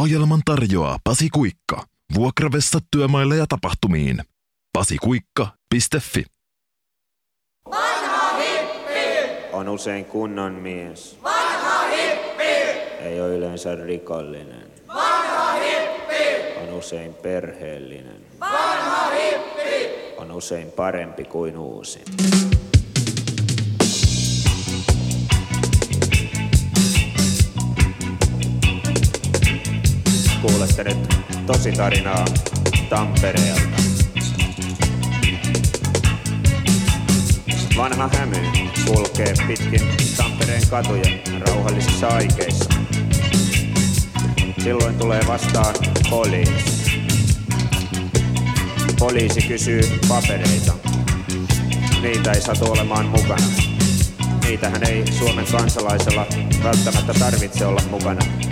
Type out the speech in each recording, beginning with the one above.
Ohjelman tarjoaa Pasi Kuikka. Vuokravessa työmaille ja tapahtumiin. pasikuikka.fi Vanha hippi! On usein kunnon mies. Vanha hippi! Ei ole yleensä rikollinen. Vanha hippi! On usein perheellinen. Vanha hippi! On usein parempi kuin uusi. Kuulette nyt tositarinaa Tampereelta. Vanha hämy kulkee pitkin Tampereen katuja rauhallisissa aikeissa. Silloin tulee vastaan poliisi. Poliisi kysyy papereita. Niitä ei satu olemaan mukana. Niitähän ei Suomen kansalaisella välttämättä tarvitse olla mukana.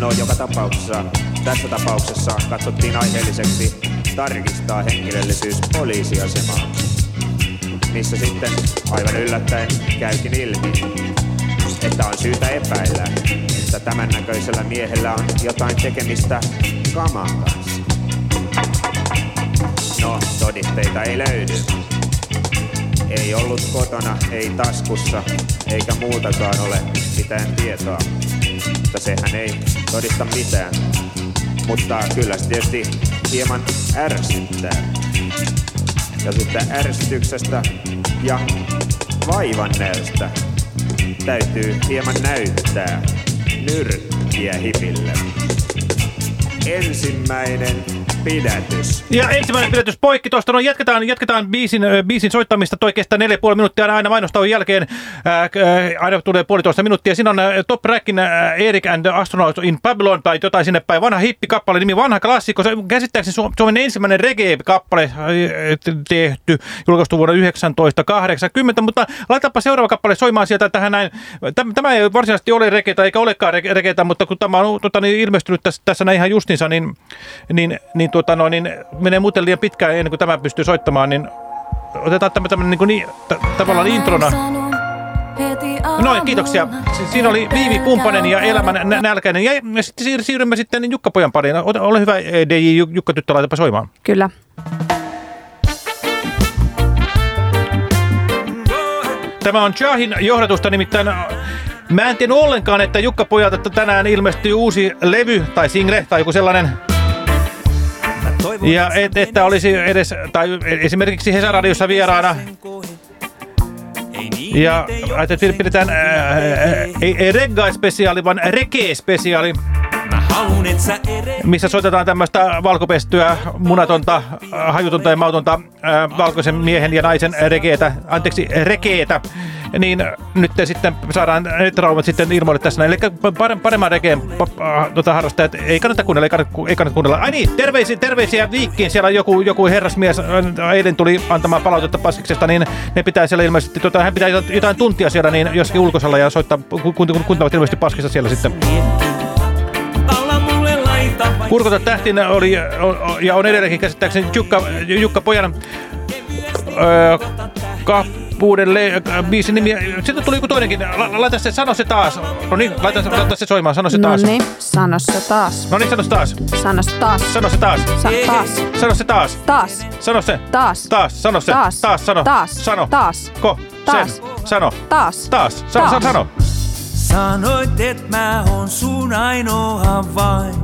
No joka tapauksessa, tässä tapauksessa katsottiin aiheelliseksi tarkistaa henkilöllisyys poliisiasemaan, missä sitten aivan yllättäen käykin ilmi, että on syytä epäillä, että tämän näköisellä miehellä on jotain tekemistä kaman kanssa. No, todisteita ei löydy. Ei ollut kotona, ei taskussa, eikä muutakaan ole mitään tietoa. Mutta sehän ei todista mitään. Mutta kyllä se tietysti hieman ärsyttää. Ja sitten ärsytyksestä ja vaivanneesta täytyy hieman näyttää nyrkkiä hipille. Ensimmäinen pidätys. Ja ensimmäinen pidätys poikki tuosta. No jatketaan, jatketaan biisin, biisin soittamista. Toi kestää 4,5 minuuttia aina mainostauon jälkeen. Äh, aina tulee puolitoista minuuttia. Siinä on Top Rackin äh, Eric and the Astronaut in Babylon tai jotain sinne päin. Vanha hippikappale, nimi vanha klassikko. Se käsittääkseni Su- Suomen ensimmäinen reggae-kappale tehty, julkaistu vuonna 1980. Mutta laitapa seuraava kappale soimaan sieltä tähän näin. Tämä, ei varsinaisesti ole regetä eikä olekaan rege- regetä, mutta kun tämä on tota, niin ilmestynyt tässä, tässä näin ihan justinsa, niin, niin, niin, tuota, no, niin menee muuten liian pitkään ennen kuin tämä pystyy soittamaan, niin otetaan tämä tämmöinen niin, niin t- tavallaan introna. Noin, kiitoksia. Si- Siinä oli Viivi Pumpanen ja Elämän nä- nälkäinen. Ja me sitten siir- siirrymme sitten Jukka Pojan pariin. Ole, ole hyvä, eh, DJ Ju- Jukka Tyttö, laitapa soimaan. Kyllä. Tämä on Jahin johdatusta, nimittäin äh, mä en tiedä ollenkaan, että Jukka Pojalta tänään ilmestyy uusi levy tai single tai joku sellainen. Ja et, että olisi edes, tai esimerkiksi Hesaradiossa vieraana. Ja ajattelin, että pidetään ää, ää, ei, ei reggae-spesiaali, vaan reggae-spesiaali. Missä soitetaan tämmöistä valkopestyä, munatonta, hajutonta ja mautonta äh, valkoisen miehen ja naisen regeetä, anteeksi, regeetä. Niin nyt te sitten saadaan ne traumat sitten ilmoille tässä näin. Eli pare- paremman regeen äh, tota harrastajat ei kannata kuunnella, ei kannata, ei kannata kuunnella. Ai niin, terveisiä, terveisiä Viikkiin. Siellä joku, joku herrasmies eilen tuli antamaan palautetta Paskiksesta, niin ne pitää siellä ilmeisesti, tota, hän pitää jotain- tuntia siellä niin jossakin ulkosalla ja soittaa, kun, kun ilmeisesti Paskissa siellä sitten. Kurkota tähtin oli o- o- ja on edelleenkin käsittääkseni Jukka, Jukka Pojan öö, kappuuden le- biisin nimi. Sitten tuli joku toinenkin. La- laita se, sano se taas. No niin, laita, laita se soimaan, sano se No taas. niin, sano se taas. No niin, sano se taas. Sano se taas. Sano se taas. Sa taas. Sano se taas. Taas. Sano se. Taas. Taas. Sano se. Taas. Taas. Sano. Taas. Sano. Taas. Ko. Taas. Sen. Sano. Taas. Taas. Sano. Taas. Sano. Sanoit, et mä oon sun ainoa vain.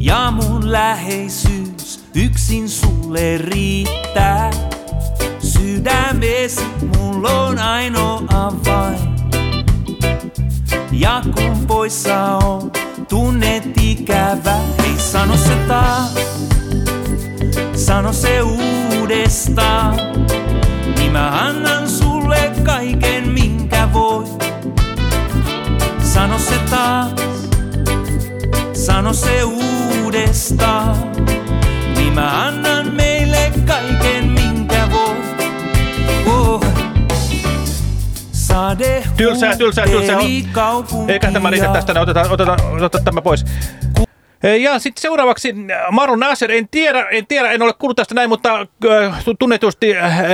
Ja mun läheisyys yksin sulle riittää. Sydämesi mulla on ainoa vain. Ja kun poissa on, tunnet ikävä. Ei sano se taas, sano se uudestaan. Niin mä annan sulle kaiken minkä voi. Sano se taas, sano se uudestaan. Niin mä annan meille kaiken minkä voi. Oh. Sade Tylsää, tylsää, tylsää. Eikä tämä riitä tästä. Otetaan, otetaan, otetaan tämä pois. Ja sitten seuraavaksi Marlon Nasser, en tiedä, en tiedä, en ole kuullut tästä näin, mutta äh, tunnetusti äh, äh,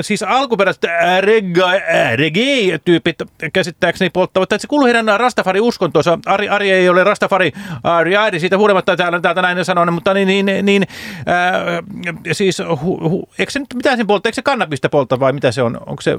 siis alkuperäiset äh, reggae- äh, reggae-tyypit käsittääkseni polttavat, että se kuuluu heidän Rastafari-uskontoonsa. Ari, Ari ei ole Rastafari, Ari, Ari siitä huolimatta täällä, täältä näin sanon, mutta niin, niin, niin äh, siis hu, hu, eikö se nyt mitään sen polta, eikö se kannabista polta vai mitä se on? Onko se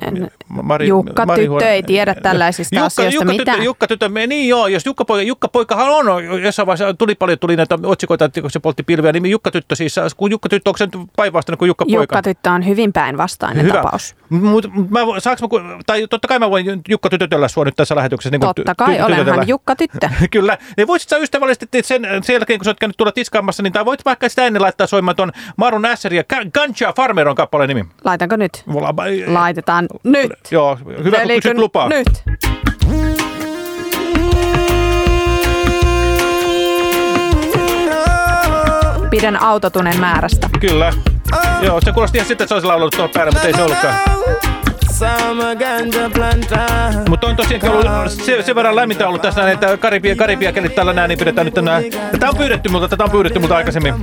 Mari, Jukka Mari tyttö ei tiedä tällaisista Jukka, asioista Jukka, mitään. Tyttö, Jukka tyttö, niin joo, jos Jukka, poika, Jukka poikahan on, jossain vaiheessa tuli paljon tuli näitä otsikoita, että kun se poltti pilviä, niin Jukka tyttö siis, kun Jukka tyttö, onko se nyt päinvastainen kuin Jukka poika? Jukka tyttö on hyvin päinvastainen Hyvä. tapaus. Mut, mä, saanko mä, tai totta kai mä voin Jukka tytötellä sua nyt tässä lähetyksessä. Niin kuin Totta kai, ty- olenhan. Jukka tyttö. Kyllä. Niin voisit sä ystävällisesti sen, sen jälkeen, kun sä oot käynyt tuolla tiskaamassa, niin tai voit vaikka sitä ennen laittaa soimaan ton Marun Asher ja Ga- Ganja Farmer on kappaleen nimi. Laitanko nyt? Laitetaan nyt. Joo, hyvä kun kysyt lupaa. Nyt. Pidän autotunen määrästä. Kyllä. Joo, se kuulosti ihan sitten, että se olisi laulanut tuolla päällä, mutta ei se ollutkaan. Planta. Mutta on tosiaan ollut se, sen verran lämmintä ollut tässä näin, että karibia, karibia kelit tällä näin, niin pidetään nyt tänään. Tätä on pyydetty multa, tätä on pyydetty multa aikaisemmin.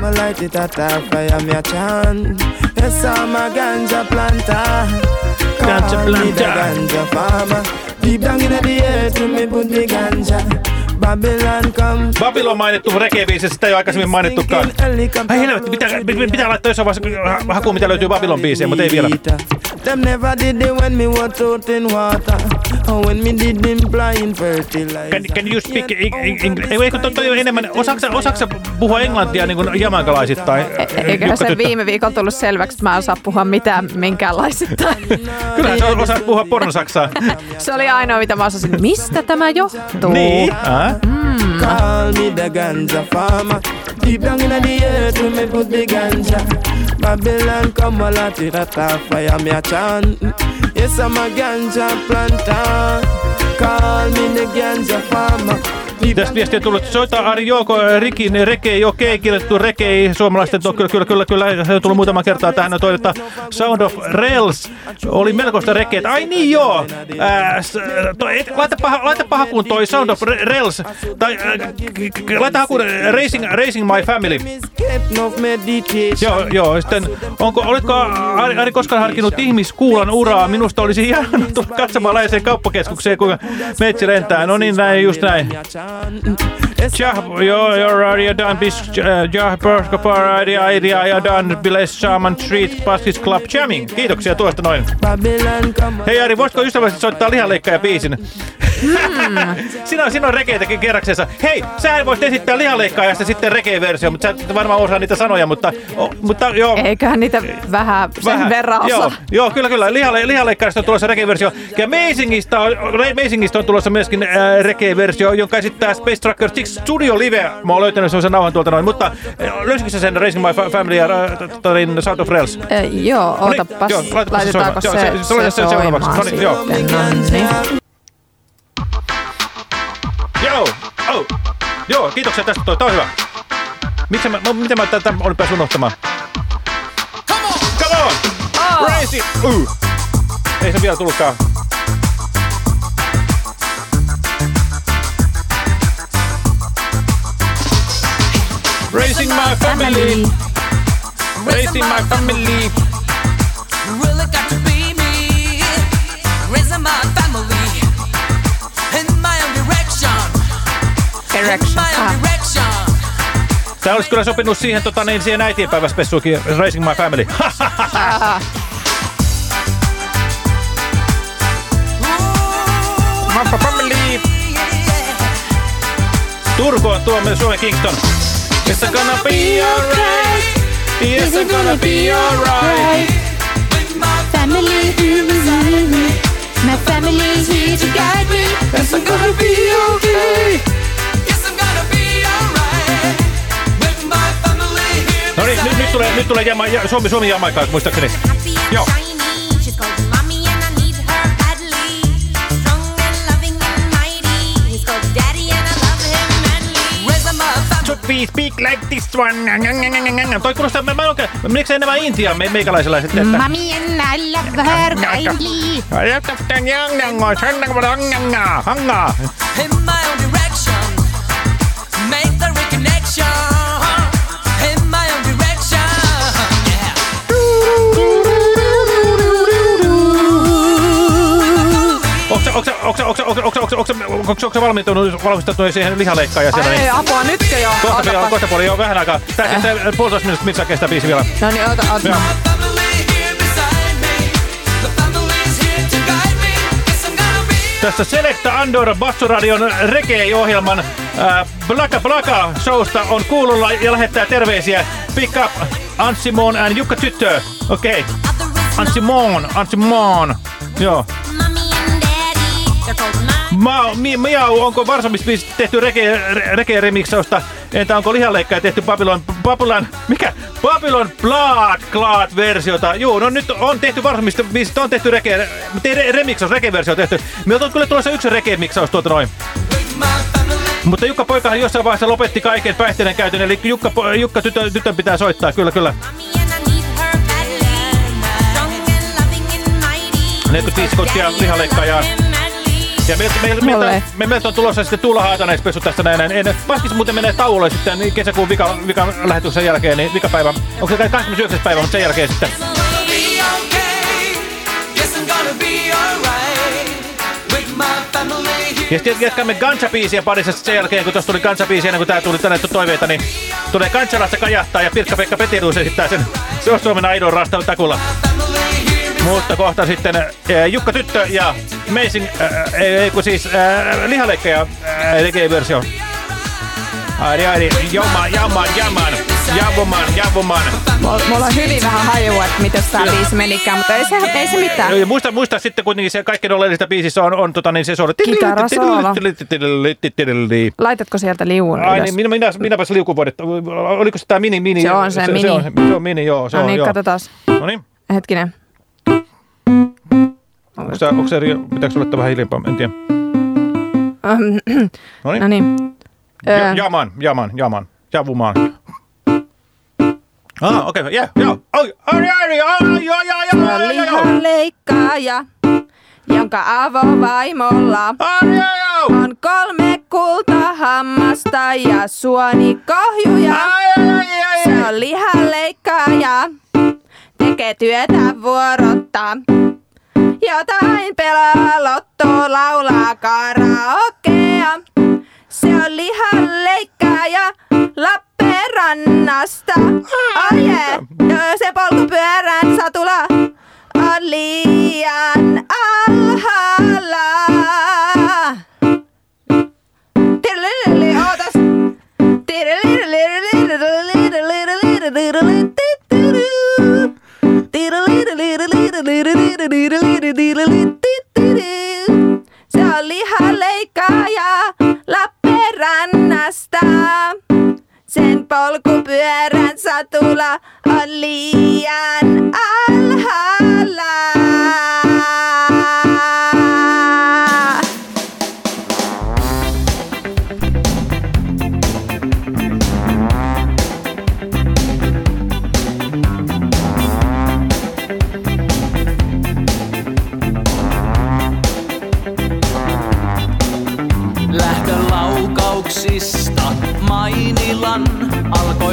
Ganja planter. Ganja planter. ganja farmer. Deep down in the earth, me put the ganja. Babylon come. Babylon mainittu reggae-biisi, sitä ei ole aikaisemmin mainittukaan. Ai helvetti, pitää, pitää, pitää laittaa jossain vaiheessa hakuun, mitä löytyy Babylon biisiä, mutta ei vielä. Them never did it when me was out in water. Or when me did in blind fertilizer. Can, can you speak English? Eikö totta jo enemmän, osaksä, osaksä puhua englantia niin kuin jamaikalaisittain? E- Eiköhän Jukka se viime viikolla tullut selväksi, että mä en osaa puhua mitään minkäänlaisittain. Kyllähän sä osaat puhua pornosaksaa. Se oli ainoa, mitä mä osasin. Mistä tämä johtuu? niin. Äh? Call me the ganja farmer. Deep down in the earth, when me put the ganja. Babylon come a lot it a fire, me a chant. Yes, I'm a ganja planter. Call me the ganja farmer. Tästä viestiä tullut, soita Ari Jouko, Rikin, Rekei, okei, kirjoitettu Rekei, suomalaisten, no, kyllä, kyllä, kyllä, kyllä, se on tullut muutaman kertaa tähän, no toivottaa Sound of Rails, oli melkoista rekeä, ai niin joo, et, laita, paha, laita toi Sound of Ra- Rails, tai laita hakuun Racing, Racing My Family. Joo, joo. Sitten, onko, oletko Ari, Ari koskaan harkinnut ihmiskuulan uraa? Minusta olisi ihana tulla katsomaan läheiseen kauppakeskukseen, kun metsi lentää. No niin, näin, just näin. Jah, joo, joo, radio done bis, äh, jah, Perskapar, idea, ja done, Biles Shaman Street, Baskis Club Jamming. Kiitoksia tuosta noin. Hei Ari, voisitko ystävällisesti soittaa lihanleikkaaja biisin? sinä, on, sinä on rekeitäkin kerraksessa. Hei, sä voisit esittää lihanleikkaajasta sitten rekeä-versio, mutta sä et varmaan osaa niitä sanoja, mutta, o, mutta joo. Eiköhän niitä vähän sen Vähän. verran osaa. Joo, joo, kyllä, kyllä. Lihale, lihaleikkaista on tulossa rekeversio. Ja Amazingista on, on tulossa myöskin äh, rekeversio, jonka esittää Space Tracker 6 Studio Live. Mä oon löytänyt sellaisen nauhan tuolta noin, mutta äh, löysikö sä sen Racing My Fa- Family ja äh, t- t- South of Rails? Joo, No niin, otapas, joo, laitetaanko se, soimaan. Joo, se- soimaan No niin, joo. sitten? No niin. Joo, oh. joo, kiitoksia tästä. Toi, tää on hyvä. Miksi mä, miten mä tätä olin päässyt unohtamaan? Come on! Come on! Oh. Uh. Ei se vielä tullutkaan. Raising my family. Raising my family. really got to be me. Raising my family in my own direction. In Erection. my own Ah. direction. Tää olisi kyllä sopinut siihen, tota, niin, siihen äitienpäiväspessuukin, Raising my family. My family. Turku on tuo myös Suomen Kingston. It's gonna be alright. Yes, it's gonna be alright. with my family. My family is here to guide me. Yes, I'm gonna be okay. Yes, I'm gonna be alright. With my family here No niin, nyt, nyt tulee, nyt tulee jama, ja, Suomi, Suomi Jamaikaa, muistaakseni. Happy we speak like this one? Toi kuulostaa, mä, mä en oikein, menikö se enemmän Intiaan me, meikäläisilaiset? Että... Mommy and I love her kindly. Hanga. in onko, valmistautunut, valmistautunut siihen lihaleikkaajan siellä? Ai, Niin? apua, nytkö jo? Kohta, vielä, kohta puoli, joo, vähän aikaa. Tää kestää puolitoista minuuttia, mitä kestää biisi vielä. No niin, ota, ota. Joo. Tästä Selecta Andorra Bassoradion Reggae-ohjelman äh, Blaka Blaka showsta on kuulolla ja lähettää terveisiä. Pick up Ansimon and Jukka Tyttö. Okei. Okay. Ansimon, Ansimon. Joo. Ma, mi, miau, onko Varsomis tehty rege, rege remiksausta? Entä onko lihanleikkaja tehty Babylon, Babylon, mikä? Babylon Blood Clot versiota. Juu, no nyt on tehty biisistä, on tehty rege, te, re, remiksaus, rege-versio on tehty. Meiltä on kyllä tulossa yksi rege-miksaus tuota noin. Mutta Jukka Poikahan jossain vaiheessa lopetti kaiken päihteiden käytön, eli Jukka, Jukka tytön, tytön pitää soittaa, kyllä, kyllä. mommy and I need her badly. Strong and loving and mighty. 45 sekuntia lihanleikkaajaa. Ja meiltä, meiltä, meiltä, Mulle. me, meiltä on tulossa sitten Tuula Haataneispesu tästä näin. näin. En, Paskis muuten menee tauolle sitten niin kesäkuun vika, vika lähetyksen jälkeen, niin vikapäivä. Onko se 29. päivä, mutta sen jälkeen sitten. Ja sitten jatkamme Ganja-biisiä parissa sen jälkeen, kun tuossa tuli Ganja-biisi ennen kuin tää tuli tänne toiveita, niin tulee Ganjalasta kajahtaa ja Pirkka-Pekka Petirus esittää sen. Se on Suomen aidon rasta takulla. Mutta kohta sitten äh, Jukka Tyttö ja Amazing, äh, ei, ei kun siis äh, lihaleikkaaja äh, reggae-versio. Aidi, aidi, jaman, jaman, jaman, javuman, javuman. Mulla on hyvin vähän hajua, että miten tää biisi menikään, mutta ei se, ei se mitään. Ja muista, muista sitten kuitenkin se kaikkein oleellista biisissä on, on tota, niin se soolo. Kitarasoolo. Laitatko sieltä liuun Ai niin, minä, minä, minäpäs liukuvuodet. Oliko se tämä mini, mini? Se on se se, mini. Se on, se on mini, joo. Se No on, niin, joo. katsotaan. No niin. Hetkinen. Onko se, onko se, pitääkö olla vähän hiljempaa? En tiedä. No niin. No niin. Ja, Öö, jaman, jaman, jaman. Javumaan. Ah, okei, okay, yeah, joo. Oi, oi, oi, oi, oi, joo. lihanleikkaaja, jonka avovaimolla Oi, on kolme kultahammasta ja ai, ai, Se on lihanleikkaaja, tekee työtä vuorotta. Jotain pelaa lottoa, laulaa karaokea. Se on lihanleikkaaja Lappeenrannasta. Oh yeah. Se polkupyörän satula on liian alhaalla. Tirilili, ootas. Se on lihanleikkaaja Lappeenrannasta. Sen polkupyörän satula on liian alhaalla.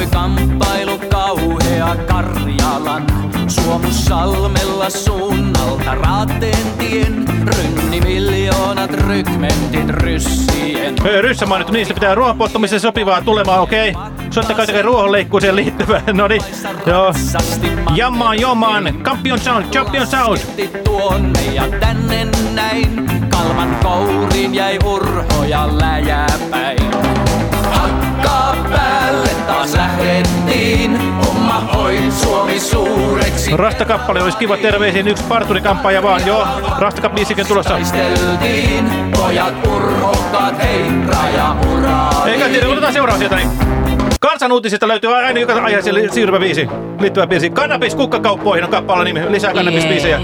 Alkoi kamppailu kauhea Karjalan. Suomussalmella suunnalta Raateen tien rynni miljoonat rykmentit ryssien. Öö, Ryssä mainittu, niistä pitää ruohonpolttamiseen sopivaa tulemaan, okei. Okay. Soittakaa jotakin ruohonleikkuuseen liittyvää, no niin. Joo. Jammaan, jomaan, Champion Sound, Champion Sound. tuonne ja tänne näin. Kalman kouriin jäi urho ja läjäpäin. Hakkaa päälle taas lähdettiin. Homma hoit Suomi suureksi. Rastakappale olisi kiva terveisiin, yksi parturikampaaja vaan, joo. Rastakabiisikin tulossa. Taisteltiin, pojat urhokkaat, hei, raja uraa. Eikä tiedä, otetaan seuraava sieltä. Niin. Kansan uutisista löytyy aina joka aiheeseen siirtyvä biisi, liittyvä biisi. Kannabis kukkakauppoihin on kappale nimi, lisää kannabisbiisejä.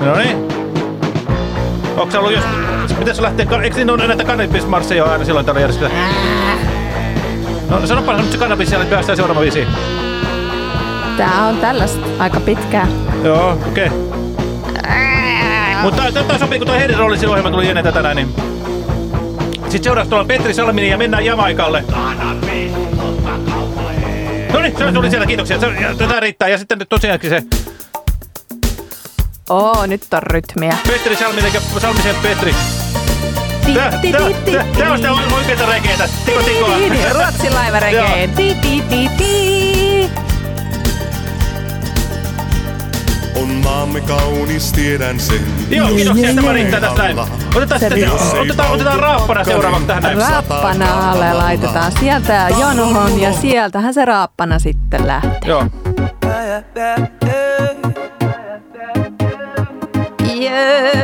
No niin. Onko se ollut jos... Pitäisi lähteä... Eikö niin ole näitä kannabismarsseja aina silloin tällä järjestetään? No sanopa nyt se kannabis siellä, että päästään seuraava biisiin. Tää on tällaista aika pitkää. Joo, okei. Okay. Mutta tämä sopii, kun tuo Heidi Rollinsin ohjelma tuli ennen tätä näin, niin... Sitten seuraavaksi tuolla Petri Salminen ja mennään Jamaikalle. No niin, se tuli siellä, kiitoksia. Tätä riittää. Ja sitten tosiaankin se Oo, nyt on rytmiä. Petri Salminen, Salmisen Petri. Ti, Tää, on sitä ti. oikeeta regeitä. Tiko tikoa. Ruotsin laivaregeen. Ti, ti, ti, ti. On maamme kaunis, tiedän sen. Joo, kiitoksia. Tämä riittää tästä näin. Otetaan, Se sitten, otetaan, otetaan raappana seuraavaksi tähän näin. Raappana alle laitetaan sieltä jonohon ja sieltähän se raappana sitten lähtee. Joo.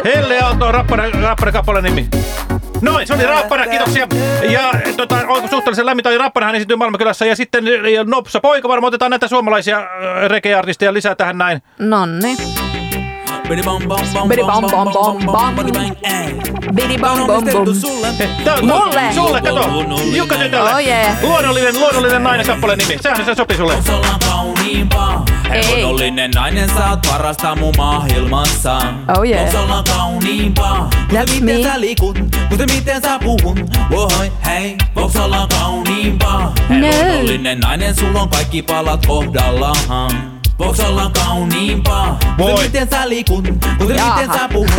Helle Aalto on rappara, rappara kappaleen nimi. Noin, se oli Rappana, kiitoksia. Ja tota, on suhteellisen lämmintä oli Rappana, hän esiintyy Maailmankylässä. Ja sitten ja Nopsa Poika, varmaan otetaan näitä suomalaisia regeartisteja lisää tähän näin. Nonni. Bidi bom bom bom Bidi bom bom bom bom. bidi bom bom bom. Hei, Tää on Mulle. Sulle, kato. Jukka Tytölle. Oh yeah. Luonnollinen, luonnollinen nainen kappaleen nimi. Sehän se sopii sulle. Ollaan kauniimpaa? Luonnollinen nainen, sä oot parasta mun maailmassa. Oh yeah. Onks ollaan kauniimpaa? That's miten me. sä liikut, kuten miten sä puhut. Voi, hei, onks ollaan kauniimpaa? Hei, No. luonnollinen nainen, sulla on kaikki palat kohdallaan. Voiks olla kauniimpaa? Kuten Voi. miten sä liikut, kuten Jaha. miten sä puhut.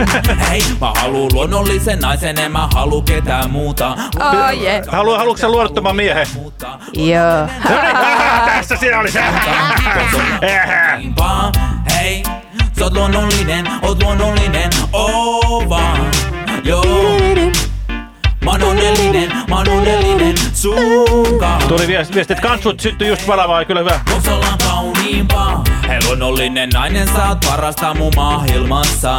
Hei, mä haluun luonnollisen naisen, en mä halu ketään muuta. Oh yeah. Haluaa, haluatko sä luodottoman miehen? Joo. No niin, ah, tässä siinä oli se. Hei, sä oot luonnollinen, oot luonnollinen, oo vaan, joo. Mä oon onnellinen, mä oon onnellinen sunkaan. Tuli viesti, että kanssut syttyi just palavaa, kyllä hyvä. Voiks olla kauniimpaa? Hei, luonnollinen nainen, sä oot parasta mun maailmassa.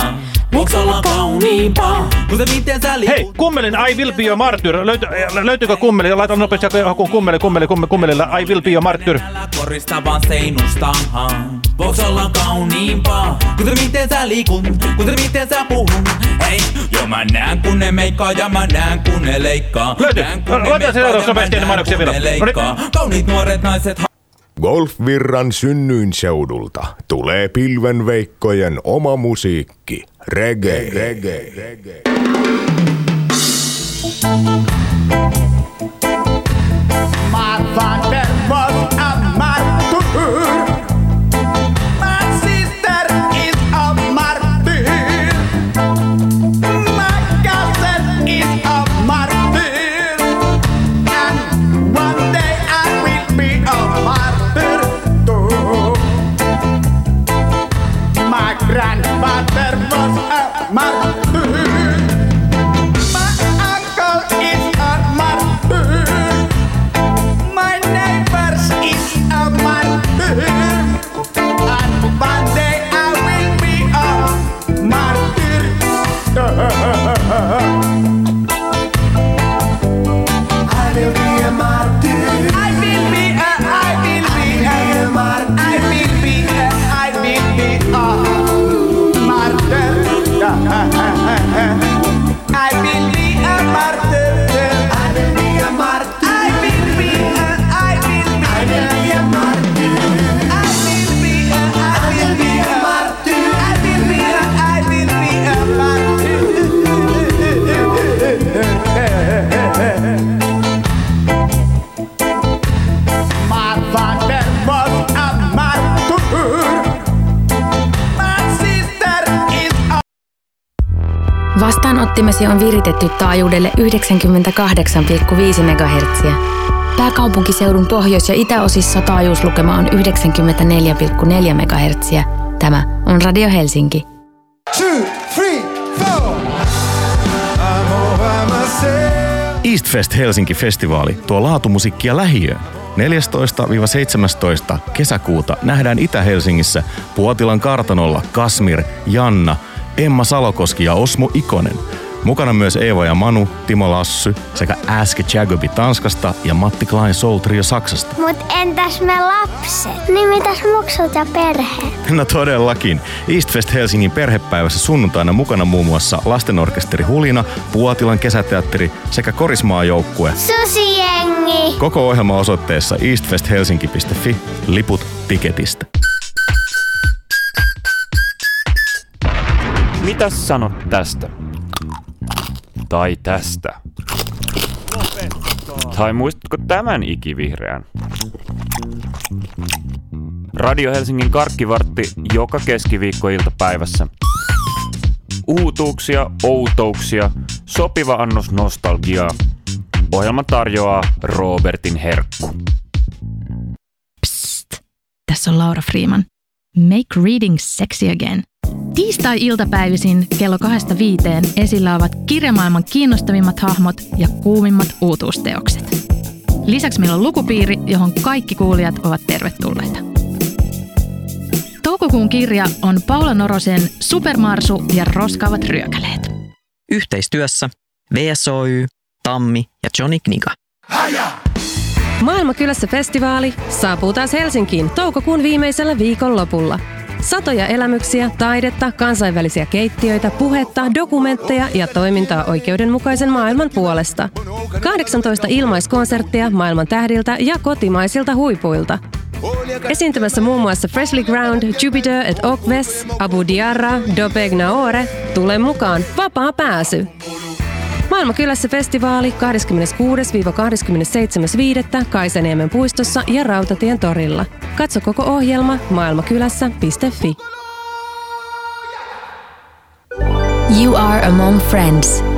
Voiks olla kauniimpaa? Kuten miten sä liikut? Hei, kummelin I will be your martyr. Löyty, löytyykö kummeli? Laitan nopeasti joku kummeli, kummeli, kummeli, kummelilla. I will be your martyr. Korista vaan seinustahan. Voiks olla kauniimpaa? Kuten miten sä liikut, kuten miten sä puhut. Hei, jo mä näen kun ne meikkaa ja mä näen kun ne leikkaa. Löytyy. Kun Laitetaan meikkaa seuraavaksi nopeasti ennen mainoksia kun vielä. Kauniit nuoret naiset Golfvirran synnyinseudulta tulee pilvenveikkojen oma musiikki. Reggae. Reggae. Reggae. My Vastaanottimesi on viritetty taajuudelle 98,5 MHz. Pääkaupunkiseudun pohjois- ja itäosissa taajuuslukema on 94,4 MHz. Tämä on Radio Helsinki. two, three, four. I'm all by myself. Eastfest Helsinki-festivaali tuo laatumusiikkia lähiöön. 14-17 kesäkuuta nähdään Itä-Helsingissä Puotilan kartanolla Kasmir, Janna, Emma Salokoski ja Osmo Ikonen. Mukana myös Eeva ja Manu, Timo Lassy sekä Aske Jagobi Tanskasta ja Matti Klein Soul Trio Saksasta. Mut entäs me lapset? Niin mitäs muksut ja perhe? No todellakin. Eastfest Helsingin perhepäivässä sunnuntaina mukana muun muassa lastenorkesteri Hulina, Puotilan kesäteatteri sekä Korismaajoukkue. Susijengi! Koko ohjelma osoitteessa eastfesthelsinki.fi, liput tiketistä. Mitäs sanot tästä? Tai tästä? Tai muistatko tämän ikivihreän? Radio Helsingin karkkivartti joka keskiviikko iltapäivässä. Uutuuksia, outouksia, sopiva annos nostalgiaa. Ohjelma tarjoaa Robertin herkku. Tässä on Laura Freeman. Make reading sexy again. Tiistai-iltapäivisin kello kahdesta viiteen esillä ovat kirjamaailman kiinnostavimmat hahmot ja kuumimmat uutuusteokset. Lisäksi meillä on lukupiiri, johon kaikki kuulijat ovat tervetulleita. Toukokuun kirja on Paula Norosen Supermarsu ja roskaavat ryökäleet. Yhteistyössä VSOY, Tammi ja Johnny Kniga. Maailmakylässä festivaali saapuu taas Helsinkiin toukokuun viimeisellä viikonlopulla. Satoja elämyksiä, taidetta, kansainvälisiä keittiöitä, puhetta, dokumentteja ja toimintaa oikeudenmukaisen maailman puolesta. 18 ilmaiskonserttia maailman tähdiltä ja kotimaisilta huipuilta. Esiintymässä muun muassa Freshly Ground, Jupiter et Okves, Abu Diarra, Dobeg Naore. Tule mukaan, vapaa pääsy! Maailmakylässä festivaali 26-27.5. Kaisaniemen puistossa ja Rautatien torilla. Katso koko ohjelma maailmakylässä.fi. You are among friends.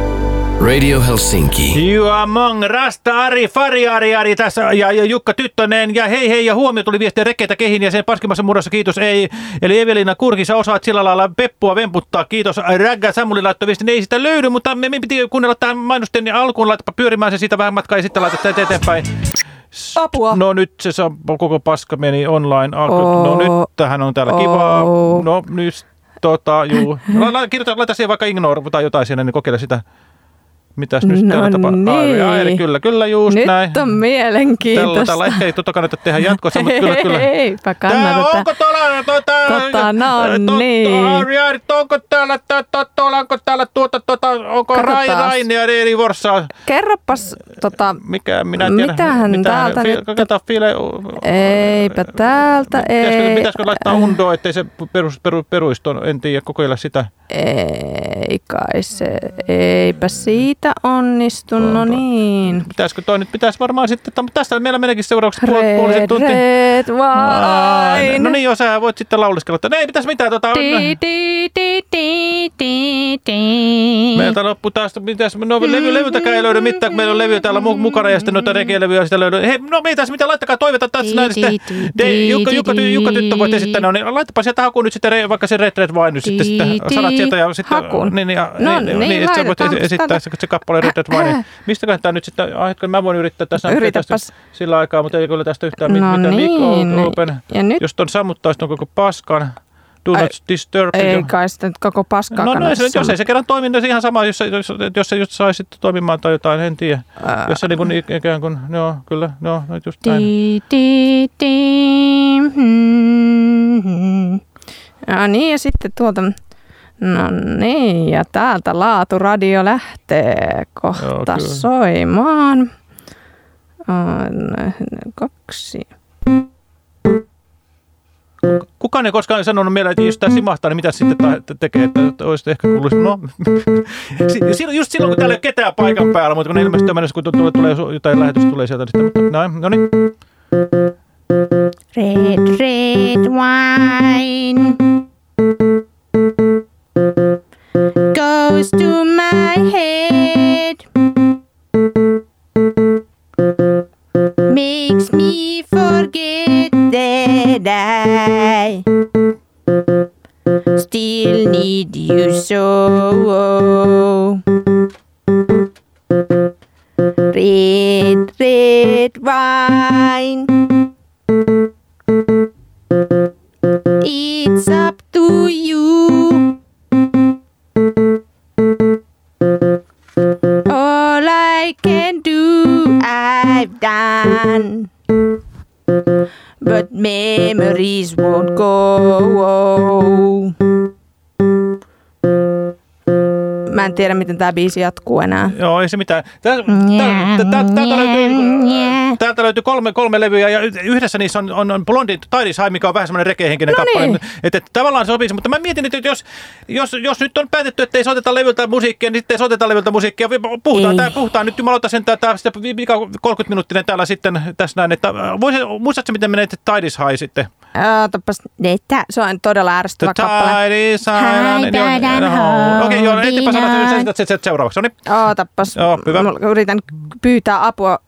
Radio Helsinki. You among Rasta Ari, Fari Ari, Ari tässä ja, ja Jukka Tyttönen ja hei hei ja huomio tuli viestiä rekeitä kehin ja sen paskimassa muodossa kiitos ei. Eli Evelina Kurkisa osaat sillä lailla peppua vemputtaa kiitos. Ragga Samuli laittoi viestin, ei sitä löydy, mutta me, me piti kuunnella tämän mainosten alkuun laitapa pyörimään se siitä vähän matkaa ja sitten laitetaan sitä eteenpäin. Apua. No nyt se saa- koko paska meni online. Alku. Oh. No nyt tähän on täällä kivaa. No nyt tota, juu. La, la, kirjoita, laita siihen vaikka ignore tai jotain siinä, niin kokeile sitä. Mitäs nyt No täällä tapahtuu? niin. Ai, ai, kyllä, kyllä, just Nyt näin. on Tällä, mielenkiintoista. tällä ehkä ei tota kannata tehdä jatkossa, mutta kyllä, kyllä. Eipä kannata. Tää, onko tuolla, tota, Tota, no to- niin. Ari, onko täällä, to, to, onko täällä tuota, tuota, onko Rai. Raini ja Reini Vorsa? Kerropas, tota, Mikä, minä en tiedä. Mitähän täältä fi- nyt- Katsotaan file, eipä täältä, ei. pitäisikö laittaa undoa, ettei se perus, peru, peruisto, en tiedä, kokeilla sitä. Ei kai se, eipä siitä onnistu, no niin. Pitäisikö toi nyt, pitäisi varmaan sitten, mutta tästä meillä meneekin seuraavaksi puol- puolisen Red, tuntia. red wine. No niin, joo, sä voit sitten lauleskella. No ei pitäisi mitään, tota, Ti, ti, ti, ti, ti, ti. Meiltä loppu taas, mitäs, no levy, levyltäkään ei löydy mitään, kun meillä on levyjä täällä mu- mukana ja sitten noita reggae-levyjä sitä löydy. Hei, no mitäs, mitä, laittakaa toiveta tässä näin sitten. De, Jukka, Jukka, Jukka Tyttö voit esittää, no niin laittapa sieltä hakuun nyt sitten vaikka se Red Red Wine nyt sitten, sitten sanat sieltä ja sitten. Hakuun. Niin, ja, No niin, niin, niin, sitten sä voit esittää se, se kappale Red Wine. Mistäköhän tämä nyt sitten, ah, mä voin yrittää tässä. Tästä Sillä aikaa, mutta ei kyllä tästä yhtään mit- No mitään. niin. Open. Ja nyt- Jos ton sammuttaisi ton koko paskan. Do not Ai, disturb. Ei kai sitä nyt koko paskaa No, no se, jos ei se kerran toimi, niin se ihan sama, jos, jos, jos se just saisi sitten toimimaan tai jotain, en tiedä. Ää. Jos se niin kuin ikään kuin, joo, kyllä, no just näin. Ti, ti, ti, hmm. Ja niin, ja sitten tuolta, no niin, ja täältä Laaturadio lähtee kohta Joo, kyllä. soimaan. On kaksi. Kukaan ei koskaan sanonut meille, että jos tämä simahtaa, niin mitä sitten tekee, että, olisi ehkä kuullut, no, just silloin, kun täällä ei ole ketään paikan päällä, mutta kun ne ilmeisesti on mennessä, kun tulee, tulee jotain lähetystä tulee sieltä, niin sitten, mutta näin, no niin. Red, red wine need you so. Red, red wine. It's up to you. All I can do, I've done. But memories won't go. Mä en tiedä, miten tämä biisi jatkuu enää. Joo, ei se mitään. Tää- tää- tää- tää- Täältä löytyy, täältä löytyy kolme, kolme levyä ja yhdessä niissä on, on, on Blondin Tidishai, mikä on vähän semmoinen rekehenkinen No kappale. niin. Että, että tavallaan se sopisi, mutta mä mietin nyt, että jos, jos, jos nyt on päätetty, että ei soiteta levyltä musiikkia, niin sitten ei soiteta levyltä musiikkia. Puhutaan, Ei. tää, puhutaan nyt jumalauta sen tää, tää sitten vika 30 minuuttinen täällä sitten tässä näin. Että, äh, voisi, muistatko miten menee Tidishai sitten? Ootapas, että se on todella ärsyttävä kappale. Tide silent. Hide and Okei, joo, hold etipä sanoa, että sen seuraavaksi. No niin. Ootapas, Joo, hyvä. yritän pyytää apua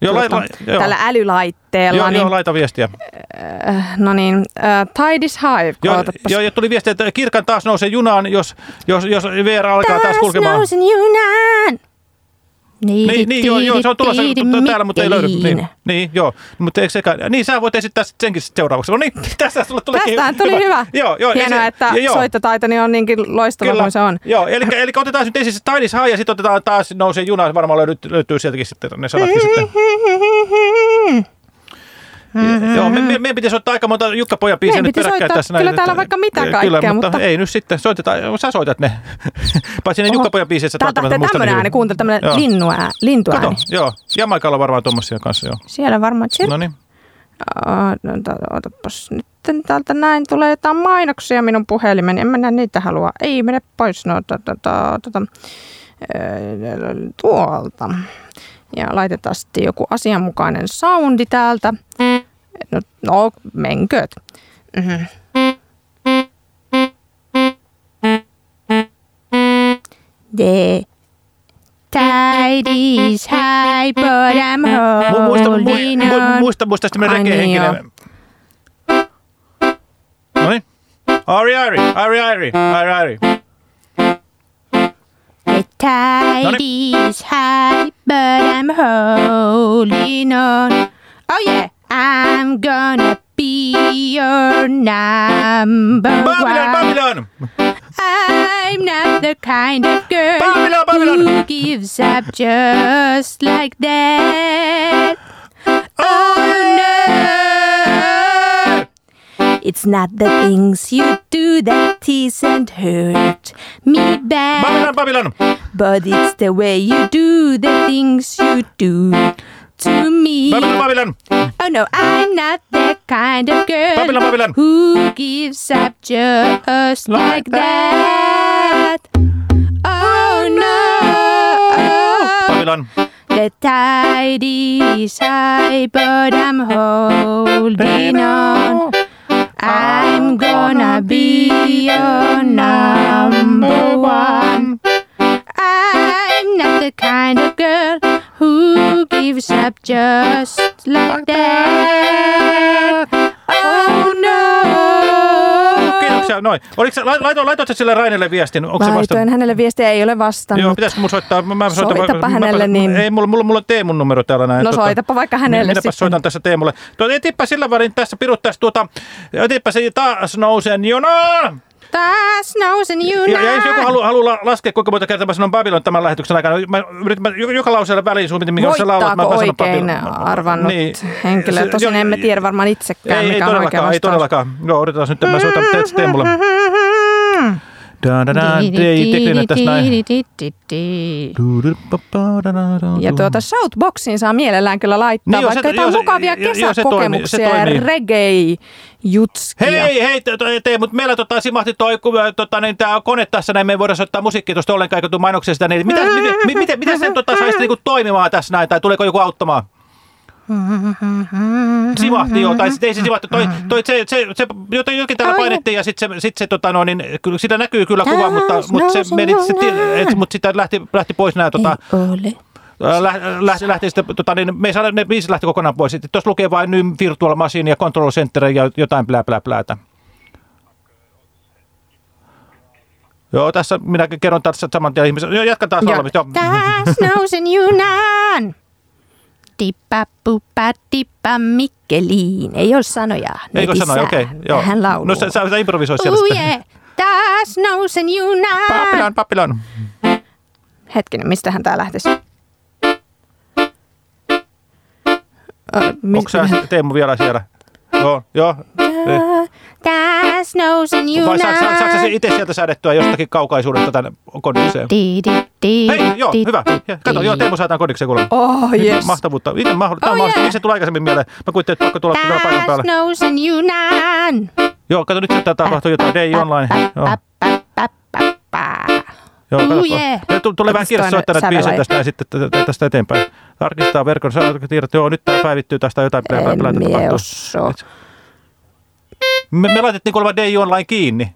Joo, tuota, joo. tällä älylaitteella. Joo, niin, joo, laita viestiä. äh, no niin, äh, Tide is Hive. Joo, ootapas. joo, tuli viesti, että Kirkan taas nousee junaan, jos, jos, jos VR alkaa taas Taas kulkemaan. nousin junaan. Niin, niin joo, joo, se on tulossa täällä, mutta ei löydy. Niin, niin joo, mutta eikö sekään? Niin, sä voit esittää sit senkin seuraavaksi. No niin, tässä sulle tuli Tästähän tuli hyvä. Joo, joo. Hienoa, se- että joo. soittotaitoni on niinkin loistava Kyllä. kuin se on. Joo, eli, eli otetaan nyt ensin se Tidis High ja sitten otetaan taas nousee juna. Varmaan löytyy, löytyy sieltäkin sitten ne sanatkin sitten. Joo, me, me, meidän pitäisi ottaa aika monta Jukka Pojan biisiä nyt peräkkäin soittaa tässä. kyllä näin, täällä että- vaikka mitä Kyllä, kaikkea, mutta, mutta- ei nyt sitten. Soitetaan, sä soitat ne. Paitsi ne. Jukka Pojan biisissä. Täältä lähtee tämmöinen ääni, kuuntele tämmöinen linnuää, lintuääni. Kato, joo. Jamaikalla on varmaan tuommoisia kanssa, joo. Siellä varmaan. No niin. No, ta- Otapas nyt täältä näin tulee jotain mainoksia minun puhelimeni. En minä niitä halua. Ei mene pois no, ta, ta, ta, ta, ta, ö, tuolta. Ja laitetaan sitten joku asianmukainen soundi täältä. No, no menkööt. Mhm. The tide is high, but I'm Mu- Muista, mu, holding mu, on. muista, muista sitten Ai semmoinen niin, rekehenkinen. No niin. Ari, Ari, Ari, Ari, Ari, Ari. The tide is high, but I'm holding on. Oh yeah, I'm gonna be your number Babylon, one. Babylon! I'm not the kind of girl Babylon, Babylon! who gives up just like that. Oh no! It's not the things you do that tease and hurt me bad. Babylon, Babylon! But it's the way you do the things you do to me. Babylon, Babylon! Oh no, I'm not that kind of girl Babylon, Babylon. who gives up just like, that. Oh, oh no, Babylon. the tide is high, but I'm holding on. I'm gonna be your number one. I'm not the kind of girl who gives up just like that. Oh no! Kiitoksia, noin. Oliko se, laitoit, laitoit sä sille Rainelle viestin? Onko se vasta? Laitoin hänelle viestiä, ei ole vastannut. Joo, pitäisikö mun soittaa? Mä, mä soitan, Soitapa mä, hänelle, mä, niin- Ei, mulla, mulla, mulla on Teemun numero täällä näin. No soitapa vaikka hänelle Minäpä sitten. soitan tässä Teemulle. Tuo, etipä sillä välin tässä piruttaisi tuota, etipä se taas nousen junaan. Taas nousen Ja, ja jos joku haluaa halu la- laskea, kuinka monta kertaa mä sanon Babylon tämän lähetyksen aikana, mä yritän, mä, joka- lauseella väliin sun, minkä jos sä laulat, mä, mä sanon Babylon. arvannut Niin. henkilö? Se- Tosin joo, emme tiedä varmaan itsekään, Ei, ei mikä on oikea todellakaan, ei vastaus. todellakaan. Joo, odotetaan nyt, mä soitan teet Teemulle. Ja tuota Shoutboxiin saa mielellään kyllä laittaa Niin, vaikka se- jotain se- mukavia kesäkokemuksia ja toimii. reggae-jutskia. Hei, hei, te- Tee, mutta meillä tota, simahti toi, ku- tota, niin, tää kone tässä, näin me ei voida soittaa musiikkia tuosta ollenkaan, tuu mainoksia sitä, niin miten, miten, miten, miten, miten sen tota, saisi niinku toimimaan tässä näin, tai tuleeko joku auttamaan? Simahti jo, tai sitten ei se simahti, toi, toi, se, se, se, jotain, jokin täällä Ai, painettiin ja sitten se, sit se tota, no, niin, kyllä, sitä näkyy kyllä kuva, mutta, mutta se meni, se, et, mutta sitä lähti, lähti pois nämä tota, lähti, lähti sitten, tota, niin, me ei saada, ne biisit lähti kokonaan pois. Tuossa lukee vain Nym Virtual Machine ja Control Center ja jotain plää plää pläätä. Joo, tässä minä kerron tässä saman tien ihmisen. Joo, jatka taas. Joo. taas nousen junaan. Tippa puppa tippa Mikkeliin. Ei ole sanoja. Eikö sanoa? Okei. joo. Vähän laulua. No sä, sä, sä improvisoit siellä Oh yeah. Taas nousen junaan. Papillon, papillon. Hetkinen, mistähän tää lähtisi? Onko sä Teemu vielä siellä? Joo, joo. Taas nousen Vai saako, saako, saako sä junaan. itse sieltä säädettyä jostakin kaukaisuudesta tänne kodikseen? Di, di, di, Hei, joo, di, hyvä. Kato, joo, Teemu saataan kodikseen kuulemma. Oh, yes. Mahtavuutta. Miten mahdollista? Tämä on Oh, mahdollista. yeah. Miksi se tuli aikaisemmin mieleen? Mä kuvittelin, että pakko tulla täällä paikan päälle. nousen junaan. Joo, kato nyt sieltä tapahtuu jotain. Day online. Joo, joo Oh, kato. yeah. Ja Tulee vähän kirjassa soittaa näitä biisejä tästä ja sitten tästä eteenpäin. Tarkistaa verkon. Sä tiedät, että joo, nyt tämä päivittyy tästä jotain mie tapahtuu. Me, me laitettiin kuulemma Day Online kiinni.